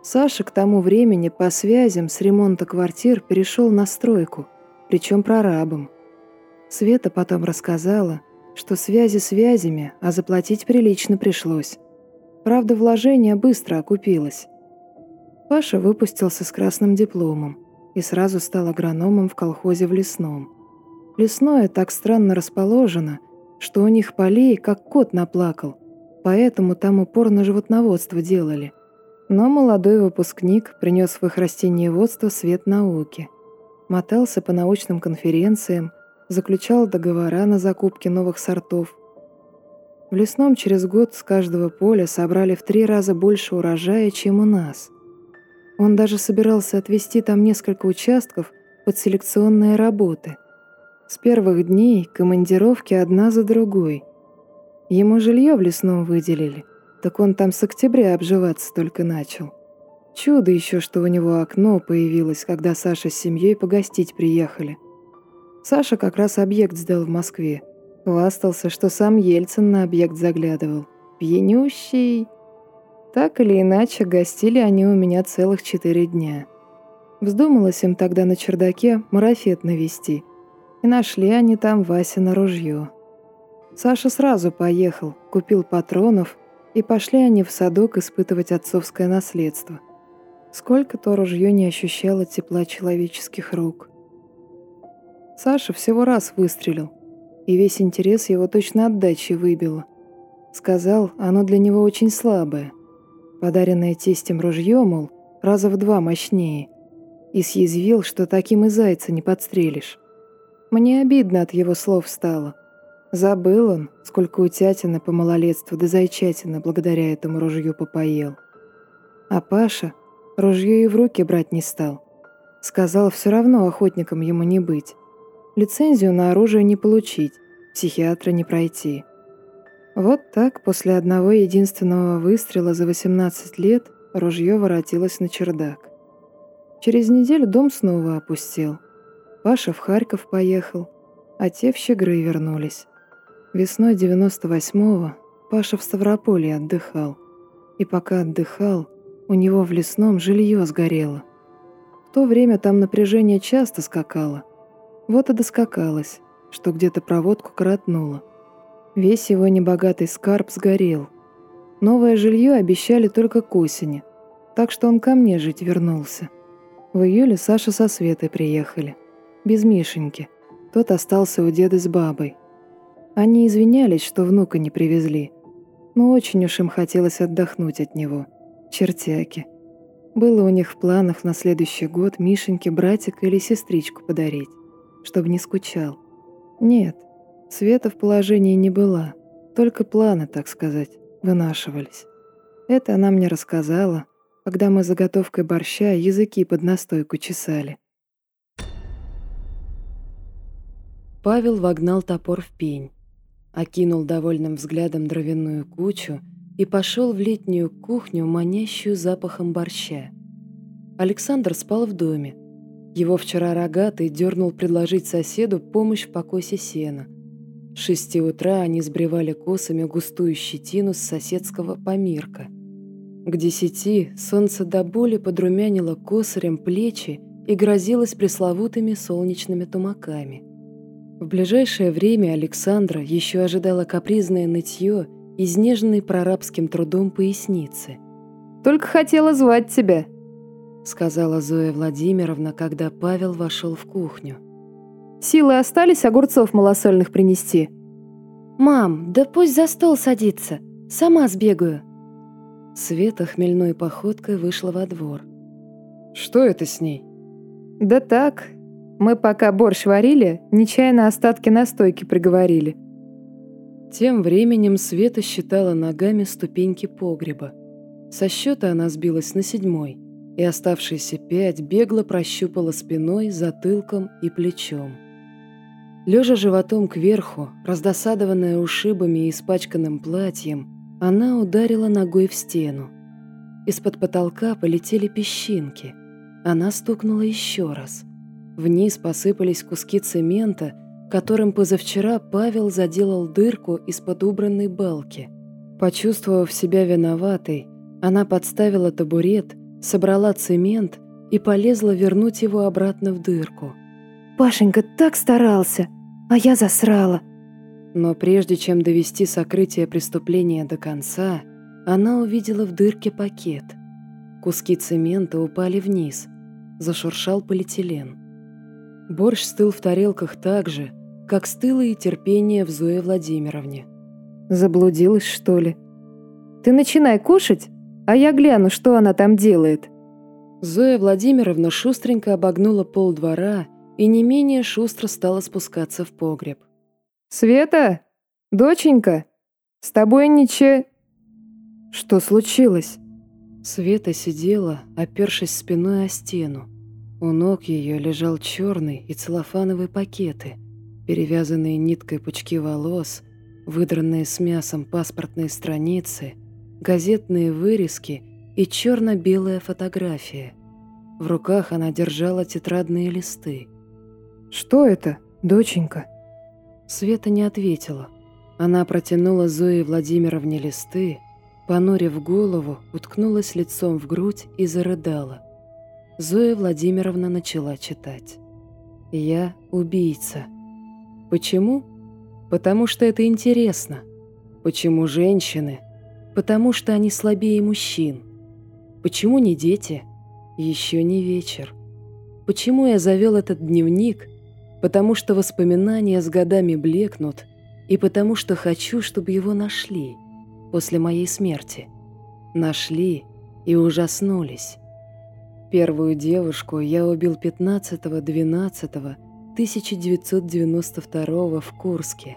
Саша к тому времени по связям с ремонта квартир перешел на стройку – причем прорабом. Света потом рассказала, что связи связями, а заплатить прилично пришлось. Правда, вложение быстро окупилось. Паша выпустился с красным дипломом и сразу стал агрономом в колхозе в Лесном. Лесное так странно расположено, что у них полей как кот наплакал, поэтому там упор на животноводство делали. Но молодой выпускник принес в их растениеводство свет науки – мотался по научным конференциям, заключал договора на закупки новых сортов. В лесном через год с каждого поля собрали в три раза больше урожая, чем у нас. Он даже собирался отвести там несколько участков под селекционные работы. С первых дней командировки одна за другой. Ему жилье в лесном выделили, так он там с октября обживаться только начал. Чудо еще, что у него окно появилось, когда Саша с семьей погостить приехали. Саша как раз объект сдал в Москве. Хвастался, что сам Ельцин на объект заглядывал. Пьянющий. Так или иначе, гостили они у меня целых четыре дня. Вздумалось им тогда на чердаке марафет навести. И нашли они там Вася на ружье. Саша сразу поехал, купил патронов, и пошли они в садок испытывать отцовское наследство. Сколько то ружье не ощущало тепла человеческих рук. Саша всего раз выстрелил, и весь интерес его точно отдачи выбило. Сказал, оно для него очень слабое. Подаренное тестем ружье, мол, раза в два мощнее. И съязвил, что таким и зайца не подстрелишь. Мне обидно от его слов стало. Забыл он, сколько утятина по малолетству до да зайчатина благодаря этому ружью попоел. А Паша ружье и в руки брать не стал. Сказал, все равно охотником ему не быть. Лицензию на оружие не получить, психиатра не пройти. Вот так, после одного единственного выстрела за 18 лет, ружье воротилось на чердак. Через неделю дом снова опустел. Паша в Харьков поехал, а те в Щегры вернулись. Весной 98-го Паша в Ставрополье отдыхал. И пока отдыхал, у него в лесном жилье сгорело. В то время там напряжение часто скакало. Вот и доскакалось, что где-то проводку коротнуло. Весь его небогатый скарб сгорел. Новое жилье обещали только к осени, так что он ко мне жить вернулся. В июле Саша со Светой приехали. Без Мишеньки. Тот остался у деда с бабой. Они извинялись, что внука не привезли. Но очень уж им хотелось отдохнуть от него. Чертяки. Было у них в планах на следующий год Мишеньке братика или сестричку подарить чтобы не скучал. Нет, Света в положении не была, только планы, так сказать, вынашивались. Это она мне рассказала, когда мы заготовкой борща языки под настойку чесали. Павел вогнал топор в пень, окинул довольным взглядом дровяную кучу и пошел в летнюю кухню, манящую запахом борща. Александр спал в доме, его вчера рогатый дернул предложить соседу помощь в покосе сена. С шести утра они сбривали косами густую щетину с соседского помирка. К десяти солнце до боли подрумянило косарем плечи и грозилось пресловутыми солнечными тумаками. В ближайшее время Александра еще ожидала капризное нытье, изнеженной прорабским трудом поясницы. «Только хотела звать тебя», сказала Зоя Владимировна, когда Павел вошел в кухню. «Силы остались огурцов малосольных принести?» «Мам, да пусть за стол садится. Сама сбегаю». Света хмельной походкой вышла во двор. «Что это с ней?» «Да так. Мы пока борщ варили, нечаянно остатки настойки приговорили». Тем временем Света считала ногами ступеньки погреба. Со счета она сбилась на седьмой – и оставшиеся пять бегло прощупала спиной, затылком и плечом. Лежа животом кверху, раздосадованная ушибами и испачканным платьем, она ударила ногой в стену. Из-под потолка полетели песчинки. Она стукнула еще раз. Вниз посыпались куски цемента, которым позавчера Павел заделал дырку из-под убранной балки. Почувствовав себя виноватой, она подставила табурет собрала цемент и полезла вернуть его обратно в дырку. «Пашенька так старался, а я засрала». Но прежде чем довести сокрытие преступления до конца, она увидела в дырке пакет. Куски цемента упали вниз, зашуршал полиэтилен. Борщ стыл в тарелках так же, как стыло и терпение в Зое Владимировне. «Заблудилась, что ли? Ты начинай кушать, а я гляну, что она там делает». Зоя Владимировна шустренько обогнула пол двора и не менее шустро стала спускаться в погреб. «Света! Доченька!» С тобой ничего...» «Что случилось?» Света сидела, опершись спиной о стену. У ног ее лежал черный и целлофановые пакеты, перевязанные ниткой пучки волос, выдранные с мясом паспортные страницы, газетные вырезки и черно-белая фотография. В руках она держала тетрадные листы. «Что это, доченька?» Света не ответила. Она протянула Зое Владимировне листы, понурив голову, уткнулась лицом в грудь и зарыдала. Зоя Владимировна начала читать. «Я убийца». Почему? Потому что это интересно. Почему женщины? Потому что они слабее мужчин. Почему не дети? Еще не вечер. Почему я завел этот дневник? Потому что воспоминания с годами блекнут, и потому что хочу, чтобы его нашли после моей смерти. Нашли и ужаснулись. Первую девушку я убил 15-12-1992 в Курске.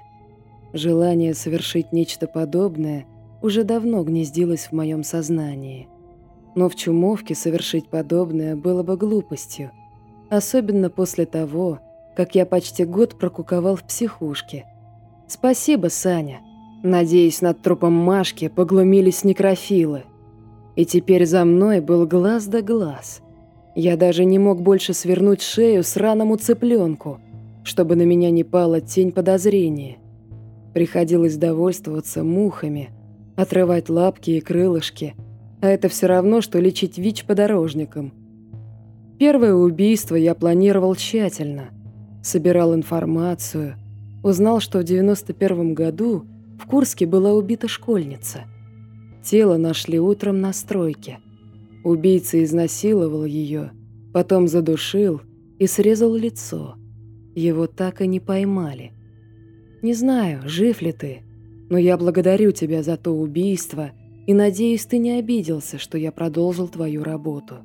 Желание совершить нечто подобное уже давно гнездилось в моем сознании. Но в Чумовке совершить подобное было бы глупостью, особенно после того, как я почти год прокуковал в психушке. Спасибо, Саня. Надеюсь, над трупом Машки поглумились некрофилы. И теперь за мной был глаз да глаз. Я даже не мог больше свернуть шею сраному цыпленку, чтобы на меня не пала тень подозрения. Приходилось довольствоваться мухами, отрывать лапки и крылышки, а это все равно, что лечить ВИЧ подорожником. Первое убийство я планировал тщательно. Собирал информацию, узнал, что в 91 году в Курске была убита школьница. Тело нашли утром на стройке. Убийца изнасиловал ее, потом задушил и срезал лицо. Его так и не поймали. Не знаю, жив ли ты, но я благодарю тебя за то убийство и надеюсь, ты не обиделся, что я продолжил твою работу.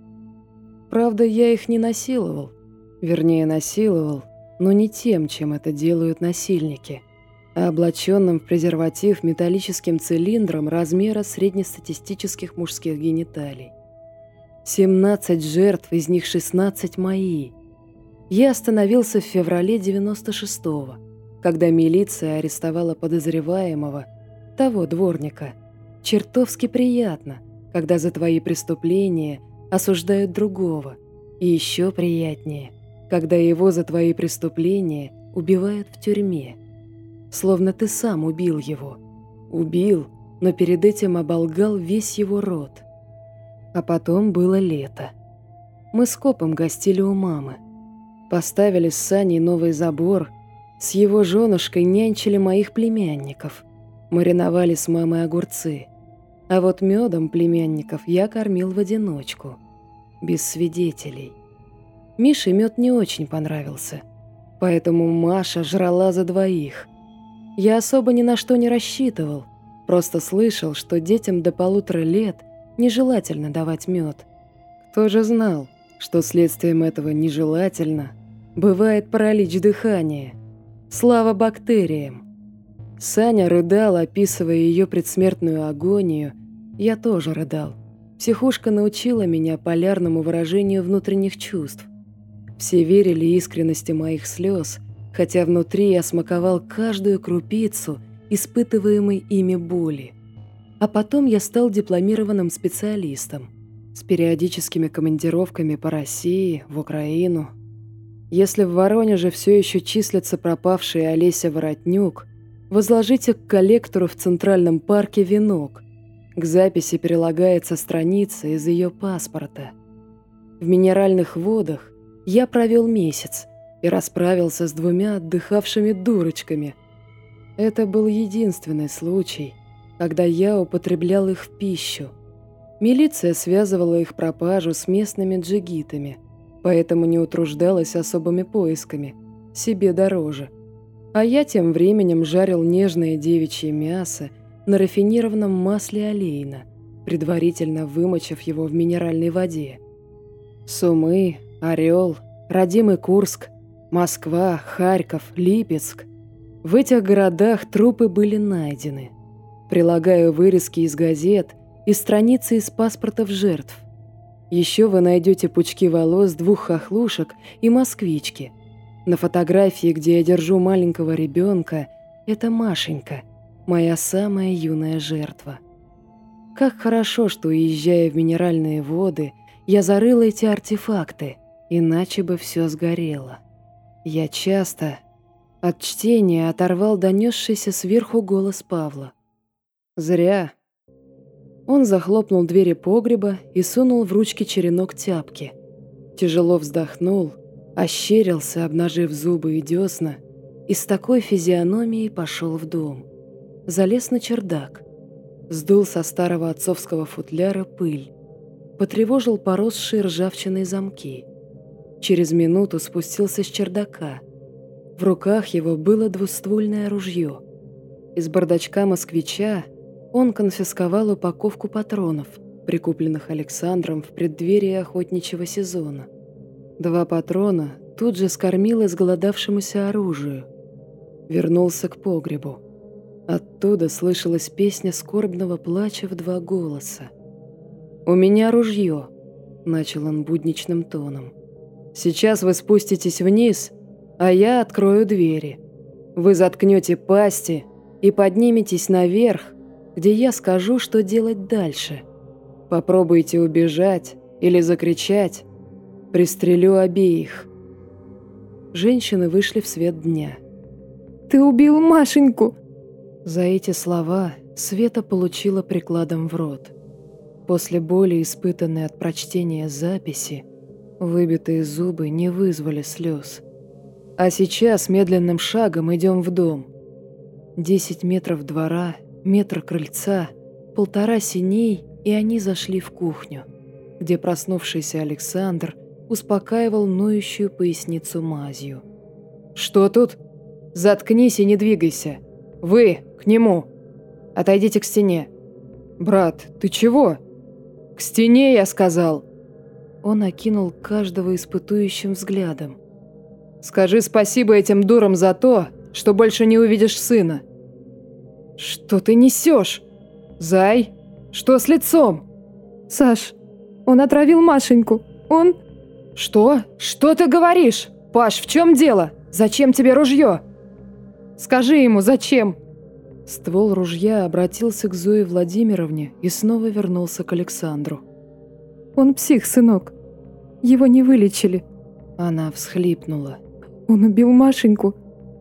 Правда, я их не насиловал. Вернее, насиловал, но не тем, чем это делают насильники – а облаченным в презерватив металлическим цилиндром размера среднестатистических мужских гениталий. 17 жертв, из них 16 мои. Я остановился в феврале 96-го, когда милиция арестовала подозреваемого, того дворника. Чертовски приятно, когда за твои преступления осуждают другого. И еще приятнее, когда его за твои преступления убивают в тюрьме словно ты сам убил его. Убил, но перед этим оболгал весь его род. А потом было лето. Мы с копом гостили у мамы. Поставили с Саней новый забор, с его женушкой нянчили моих племянников. Мариновали с мамой огурцы. А вот медом племянников я кормил в одиночку. Без свидетелей. Мише мед не очень понравился. Поэтому Маша жрала за двоих – я особо ни на что не рассчитывал, просто слышал, что детям до полутора лет нежелательно давать мед. Кто же знал, что следствием этого нежелательно бывает паралич дыхания? Слава бактериям! Саня рыдал, описывая ее предсмертную агонию. Я тоже рыдал. Психушка научила меня полярному выражению внутренних чувств. Все верили искренности моих слез – хотя внутри я смаковал каждую крупицу испытываемой ими боли. А потом я стал дипломированным специалистом с периодическими командировками по России, в Украину. Если в Воронеже все еще числится пропавшая Олеся Воротнюк, возложите к коллектору в Центральном парке венок. К записи прилагается страница из ее паспорта. В минеральных водах я провел месяц – и расправился с двумя отдыхавшими дурочками. Это был единственный случай, когда я употреблял их в пищу. Милиция связывала их пропажу с местными джигитами, поэтому не утруждалась особыми поисками, себе дороже. А я тем временем жарил нежное девичье мясо на рафинированном масле олейна, предварительно вымочив его в минеральной воде. Сумы, Орел, родимый Курск – Москва, Харьков, Липецк. В этих городах трупы были найдены. Прилагаю вырезки из газет и страницы из паспортов жертв. Еще вы найдете пучки волос двух хохлушек и москвички. На фотографии, где я держу маленького ребенка, это Машенька, моя самая юная жертва. Как хорошо, что, уезжая в минеральные воды, я зарыла эти артефакты, иначе бы все сгорело. Я часто от чтения оторвал донесшийся сверху голос Павла. «Зря». Он захлопнул двери погреба и сунул в ручки черенок тяпки. Тяжело вздохнул, ощерился, обнажив зубы и десна, и с такой физиономией пошел в дом. Залез на чердак. Сдул со старого отцовского футляра пыль. Потревожил поросшие ржавчиной замки. Через минуту спустился с чердака. В руках его было двуствольное ружье. Из бардачка москвича он конфисковал упаковку патронов, прикупленных Александром в преддверии охотничьего сезона. Два патрона тут же скормил изголодавшемуся оружию. Вернулся к погребу. Оттуда слышалась песня скорбного плача в два голоса. «У меня ружье», — начал он будничным тоном. «Сейчас вы спуститесь вниз, а я открою двери. Вы заткнете пасти и подниметесь наверх, где я скажу, что делать дальше. Попробуйте убежать или закричать. Пристрелю обеих». Женщины вышли в свет дня. «Ты убил Машеньку!» За эти слова Света получила прикладом в рот. После боли, испытанной от прочтения записи, выбитые зубы не вызвали слез. А сейчас медленным шагом идем в дом. Десять метров двора, метр крыльца, полтора синей, и они зашли в кухню, где проснувшийся Александр успокаивал ноющую поясницу мазью. «Что тут? Заткнись и не двигайся!» «Вы, к нему! Отойдите к стене!» «Брат, ты чего?» «К стене, я сказал!» Он окинул каждого испытующим взглядом. «Скажи спасибо этим дурам за то, что больше не увидишь сына!» «Что ты несешь? Зай, что с лицом?» «Саш, он отравил Машеньку. Он...» «Что? Что ты говоришь? Паш, в чем дело? Зачем тебе ружье?» Скажи ему, зачем?» Ствол ружья обратился к Зое Владимировне и снова вернулся к Александру. «Он псих, сынок. Его не вылечили». Она всхлипнула. «Он убил Машеньку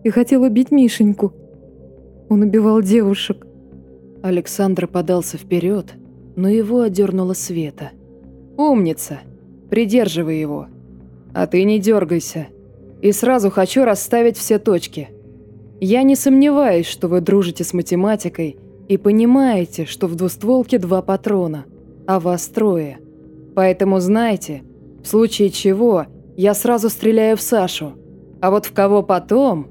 и хотел убить Мишеньку. Он убивал девушек». Александр подался вперед, но его одернула Света. «Умница! Придерживай его. А ты не дергайся. И сразу хочу расставить все точки». Я не сомневаюсь, что вы дружите с математикой и понимаете, что в двустволке два патрона, а вас трое. Поэтому знайте, в случае чего я сразу стреляю в Сашу. А вот в кого потом...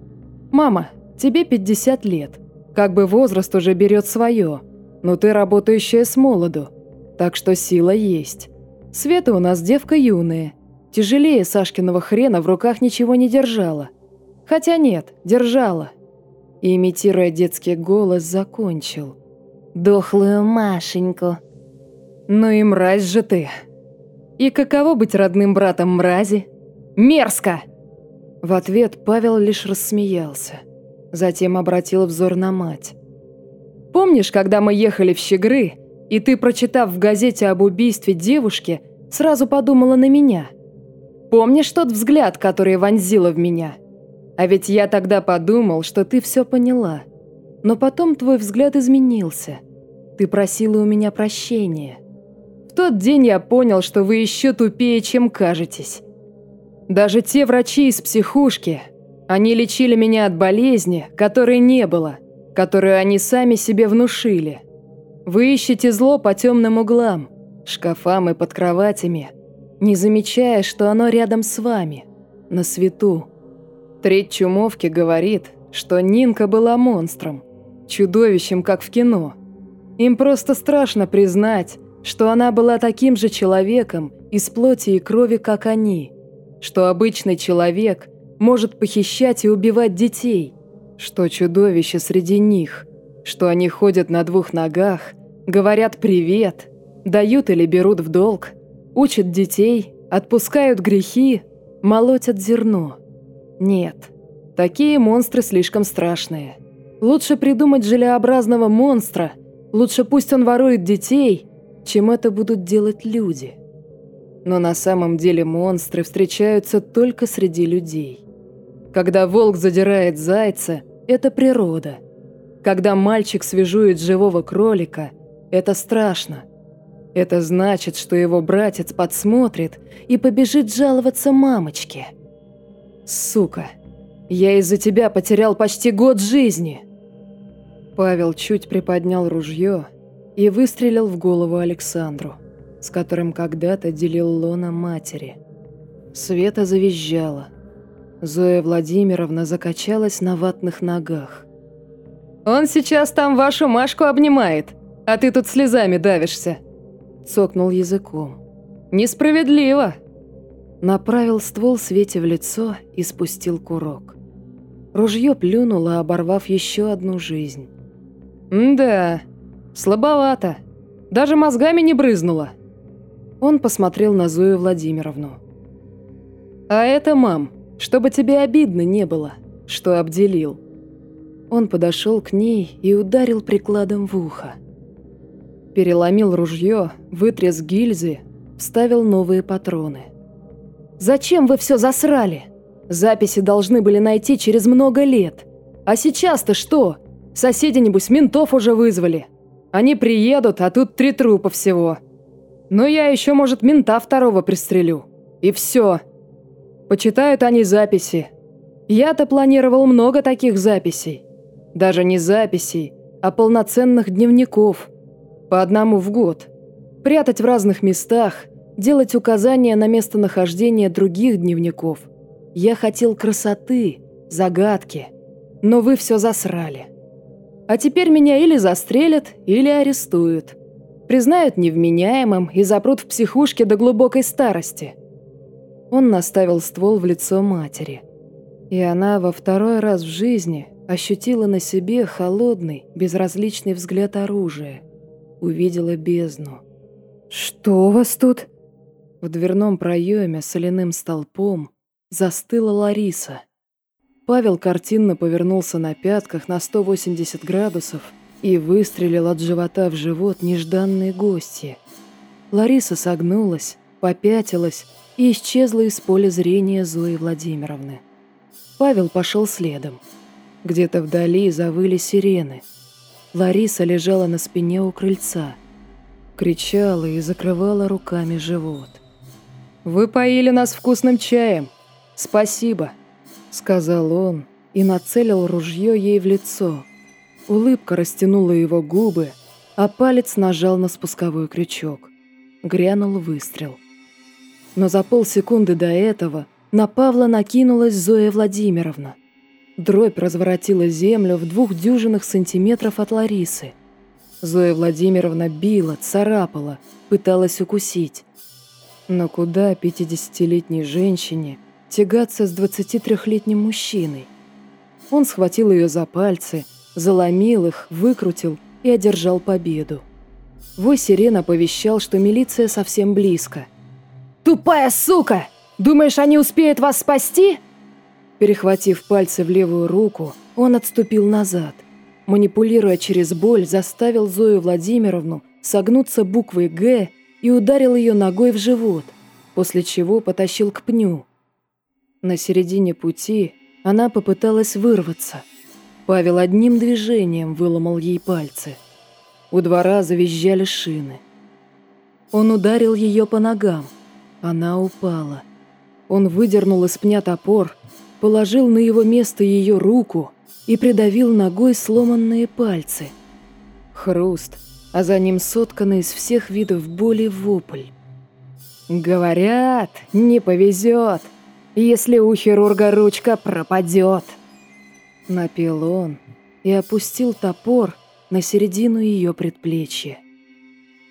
Мама, тебе 50 лет. Как бы возраст уже берет свое, но ты работающая с молоду, так что сила есть. Света у нас девка юная. Тяжелее Сашкиного хрена в руках ничего не держала. Хотя нет, держала. И, имитируя детский голос, закончил. «Дохлую Машеньку». «Ну и мразь же ты. И каково быть родным братом мрази? Мерзко!» В ответ Павел лишь рассмеялся. Затем обратил взор на мать. «Помнишь, когда мы ехали в Щегры, и ты, прочитав в газете об убийстве девушки, сразу подумала на меня? Помнишь тот взгляд, который вонзила в меня?» А ведь я тогда подумал, что ты все поняла. Но потом твой взгляд изменился. Ты просила у меня прощения. В тот день я понял, что вы еще тупее, чем кажетесь. Даже те врачи из психушки, они лечили меня от болезни, которой не было, которую они сами себе внушили. Вы ищете зло по темным углам, шкафам и под кроватями, не замечая, что оно рядом с вами, на свету. Треть чумовки говорит, что Нинка была монстром, чудовищем, как в кино. Им просто страшно признать, что она была таким же человеком из плоти и крови, как они, что обычный человек может похищать и убивать детей, что чудовище среди них что они ходят на двух ногах, говорят «привет», дают или берут в долг, учат детей, отпускают грехи, молотят зерно. Нет, такие монстры слишком страшные. Лучше придумать желеобразного монстра, лучше пусть он ворует детей, чем это будут делать люди. Но на самом деле монстры встречаются только среди людей. Когда волк задирает зайца, это природа. Когда мальчик свяжует живого кролика, это страшно. Это значит, что его братец подсмотрит и побежит жаловаться мамочке. Сука, я из-за тебя потерял почти год жизни. Павел чуть приподнял ружье и выстрелил в голову Александру, с которым когда-то делил лона матери. Света завизжала. Зоя Владимировна закачалась на ватных ногах. «Он сейчас там вашу Машку обнимает, а ты тут слезами давишься», – цокнул языком. «Несправедливо!» Направил ствол Свете в лицо и спустил курок. Ружье плюнуло, оборвав еще одну жизнь. «Да, слабовато. Даже мозгами не брызнуло». Он посмотрел на Зою Владимировну. «А это, мам, чтобы тебе обидно не было, что обделил». Он подошел к ней и ударил прикладом в ухо. Переломил ружье, вытряс гильзы, вставил новые патроны. «Зачем вы все засрали? Записи должны были найти через много лет. А сейчас-то что? Соседи, небось, ментов уже вызвали. Они приедут, а тут три трупа всего. Но я еще, может, мента второго пристрелю. И все. Почитают они записи. Я-то планировал много таких записей. Даже не записей, а полноценных дневников. По одному в год. Прятать в разных местах, делать указания на местонахождение других дневников. Я хотел красоты, загадки. Но вы все засрали. А теперь меня или застрелят, или арестуют. Признают невменяемым и запрут в психушке до глубокой старости. Он наставил ствол в лицо матери. И она во второй раз в жизни ощутила на себе холодный, безразличный взгляд оружия. Увидела бездну. «Что у вас тут?» В дверном проеме соляным столпом застыла Лариса – Павел картинно повернулся на пятках на 180 градусов и выстрелил от живота в живот нежданные гости. Лариса согнулась, попятилась и исчезла из поля зрения Зои Владимировны. Павел пошел следом. Где-то вдали завыли сирены. Лариса лежала на спине у крыльца. Кричала и закрывала руками живот. «Вы поили нас вкусным чаем. Спасибо!» сказал он и нацелил ружье ей в лицо. Улыбка растянула его губы, а палец нажал на спусковой крючок. Грянул выстрел. Но за полсекунды до этого на Павла накинулась Зоя Владимировна. Дробь разворотила землю в двух дюжинах сантиметров от Ларисы. Зоя Владимировна била, царапала, пыталась укусить. Но куда пятидесятилетней женщине тягаться с 23-летним мужчиной. Он схватил ее за пальцы, заломил их, выкрутил и одержал победу. Вой сирена оповещал, что милиция совсем близко. «Тупая сука! Думаешь, они успеют вас спасти?» Перехватив пальцы в левую руку, он отступил назад. Манипулируя через боль, заставил Зою Владимировну согнуться буквой «Г» и ударил ее ногой в живот, после чего потащил к пню. На середине пути она попыталась вырваться. Павел одним движением выломал ей пальцы. У двора завизжали шины. Он ударил ее по ногам. Она упала. Он выдернул из пня топор, положил на его место ее руку и придавил ногой сломанные пальцы. Хруст, а за ним сотканный из всех видов боли вопль. «Говорят, не повезет!» если у хирурга ручка пропадет. Напел он и опустил топор на середину ее предплечья.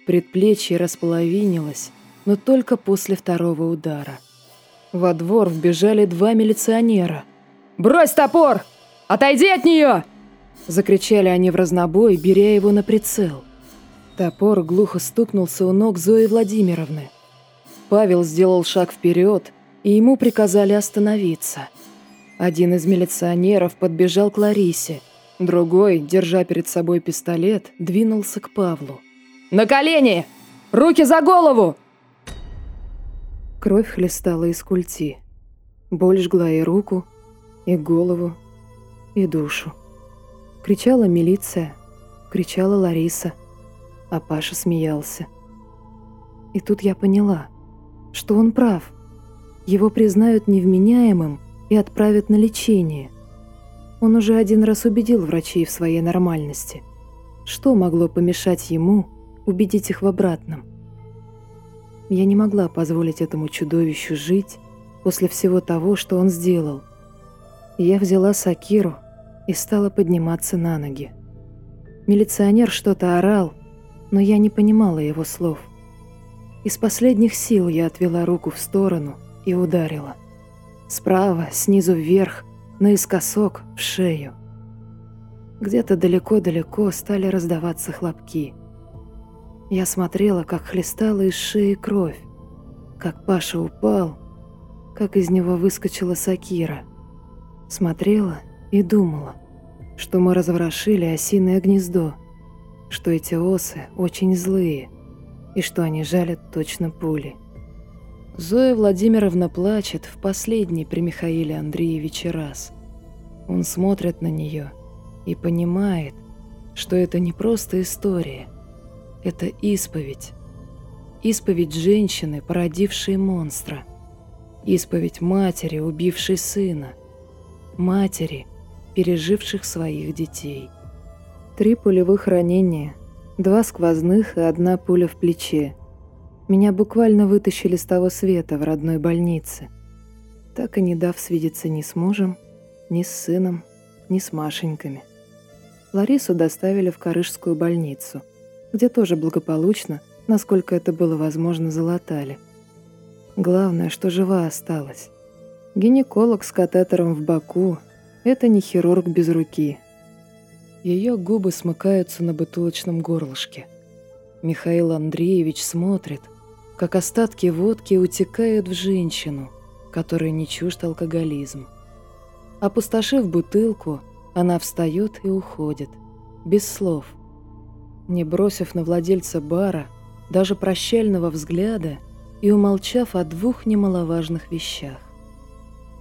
Предплечье располовинилось, но только после второго удара. Во двор вбежали два милиционера. «Брось топор! Отойди от нее!» Закричали они в разнобой, беря его на прицел. Топор глухо стукнулся у ног Зои Владимировны. Павел сделал шаг вперед, и ему приказали остановиться. Один из милиционеров подбежал к Ларисе, другой, держа перед собой пистолет, двинулся к Павлу. «На колени! Руки за голову!» Кровь хлестала из культи. Боль жгла и руку, и голову, и душу. Кричала милиция, кричала Лариса, а Паша смеялся. И тут я поняла, что он прав. Его признают невменяемым и отправят на лечение. Он уже один раз убедил врачей в своей нормальности. Что могло помешать ему убедить их в обратном? Я не могла позволить этому чудовищу жить после всего того, что он сделал. Я взяла Сакиру и стала подниматься на ноги. Милиционер что-то орал, но я не понимала его слов. Из последних сил я отвела руку в сторону и ударила. Справа, снизу вверх, наискосок, в шею. Где-то далеко-далеко стали раздаваться хлопки. Я смотрела, как хлестала из шеи кровь, как Паша упал, как из него выскочила Сакира. Смотрела и думала, что мы разворошили осиное гнездо, что эти осы очень злые и что они жалят точно пули. Зоя Владимировна плачет в последний при Михаиле Андреевиче раз. Он смотрит на нее и понимает, что это не просто история, это исповедь. Исповедь женщины, породившей монстра. Исповедь матери, убившей сына. Матери, переживших своих детей. Три пулевых ранения, два сквозных и одна пуля в плече. Меня буквально вытащили с того света в родной больнице, так и не дав свидеться ни с мужем, ни с сыном, ни с Машеньками. Ларису доставили в Карышскую больницу, где тоже благополучно, насколько это было возможно, залатали. Главное, что жива осталась. Гинеколог с катетером в боку – это не хирург без руки. Ее губы смыкаются на бутылочном горлышке. Михаил Андреевич смотрит, как остатки водки утекают в женщину, которой не чужд алкоголизм. Опустошив бутылку, она встает и уходит, без слов. Не бросив на владельца бара даже прощального взгляда и умолчав о двух немаловажных вещах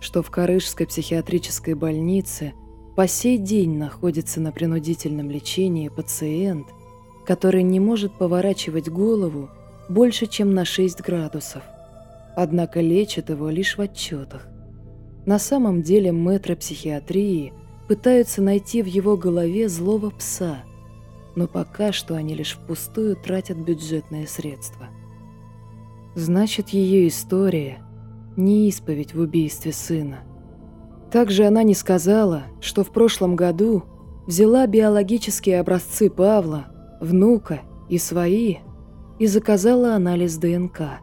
что в Карышской психиатрической больнице по сей день находится на принудительном лечении пациент, который не может поворачивать голову больше, чем на 6 градусов. Однако лечат его лишь в отчетах. На самом деле мэтры психиатрии пытаются найти в его голове злого пса, но пока что они лишь впустую тратят бюджетные средства. Значит, ее история – не исповедь в убийстве сына. Также она не сказала, что в прошлом году взяла биологические образцы Павла, внука и свои и заказала анализ ДНК.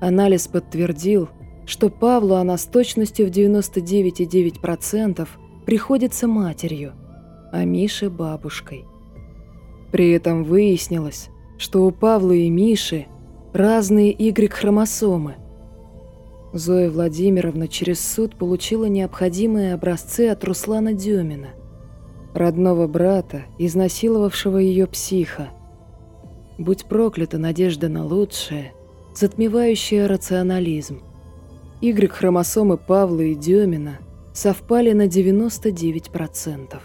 Анализ подтвердил, что Павлу она с точностью в 99,9% приходится матерью, а Мише – бабушкой. При этом выяснилось, что у Павла и Миши разные Y-хромосомы, Зоя Владимировна через суд получила необходимые образцы от Руслана Демина, родного брата, изнасиловавшего ее психа. Будь проклята надежда на лучшее, затмевающая рационализм. Y-хромосомы Павла и Демина совпали на 99%.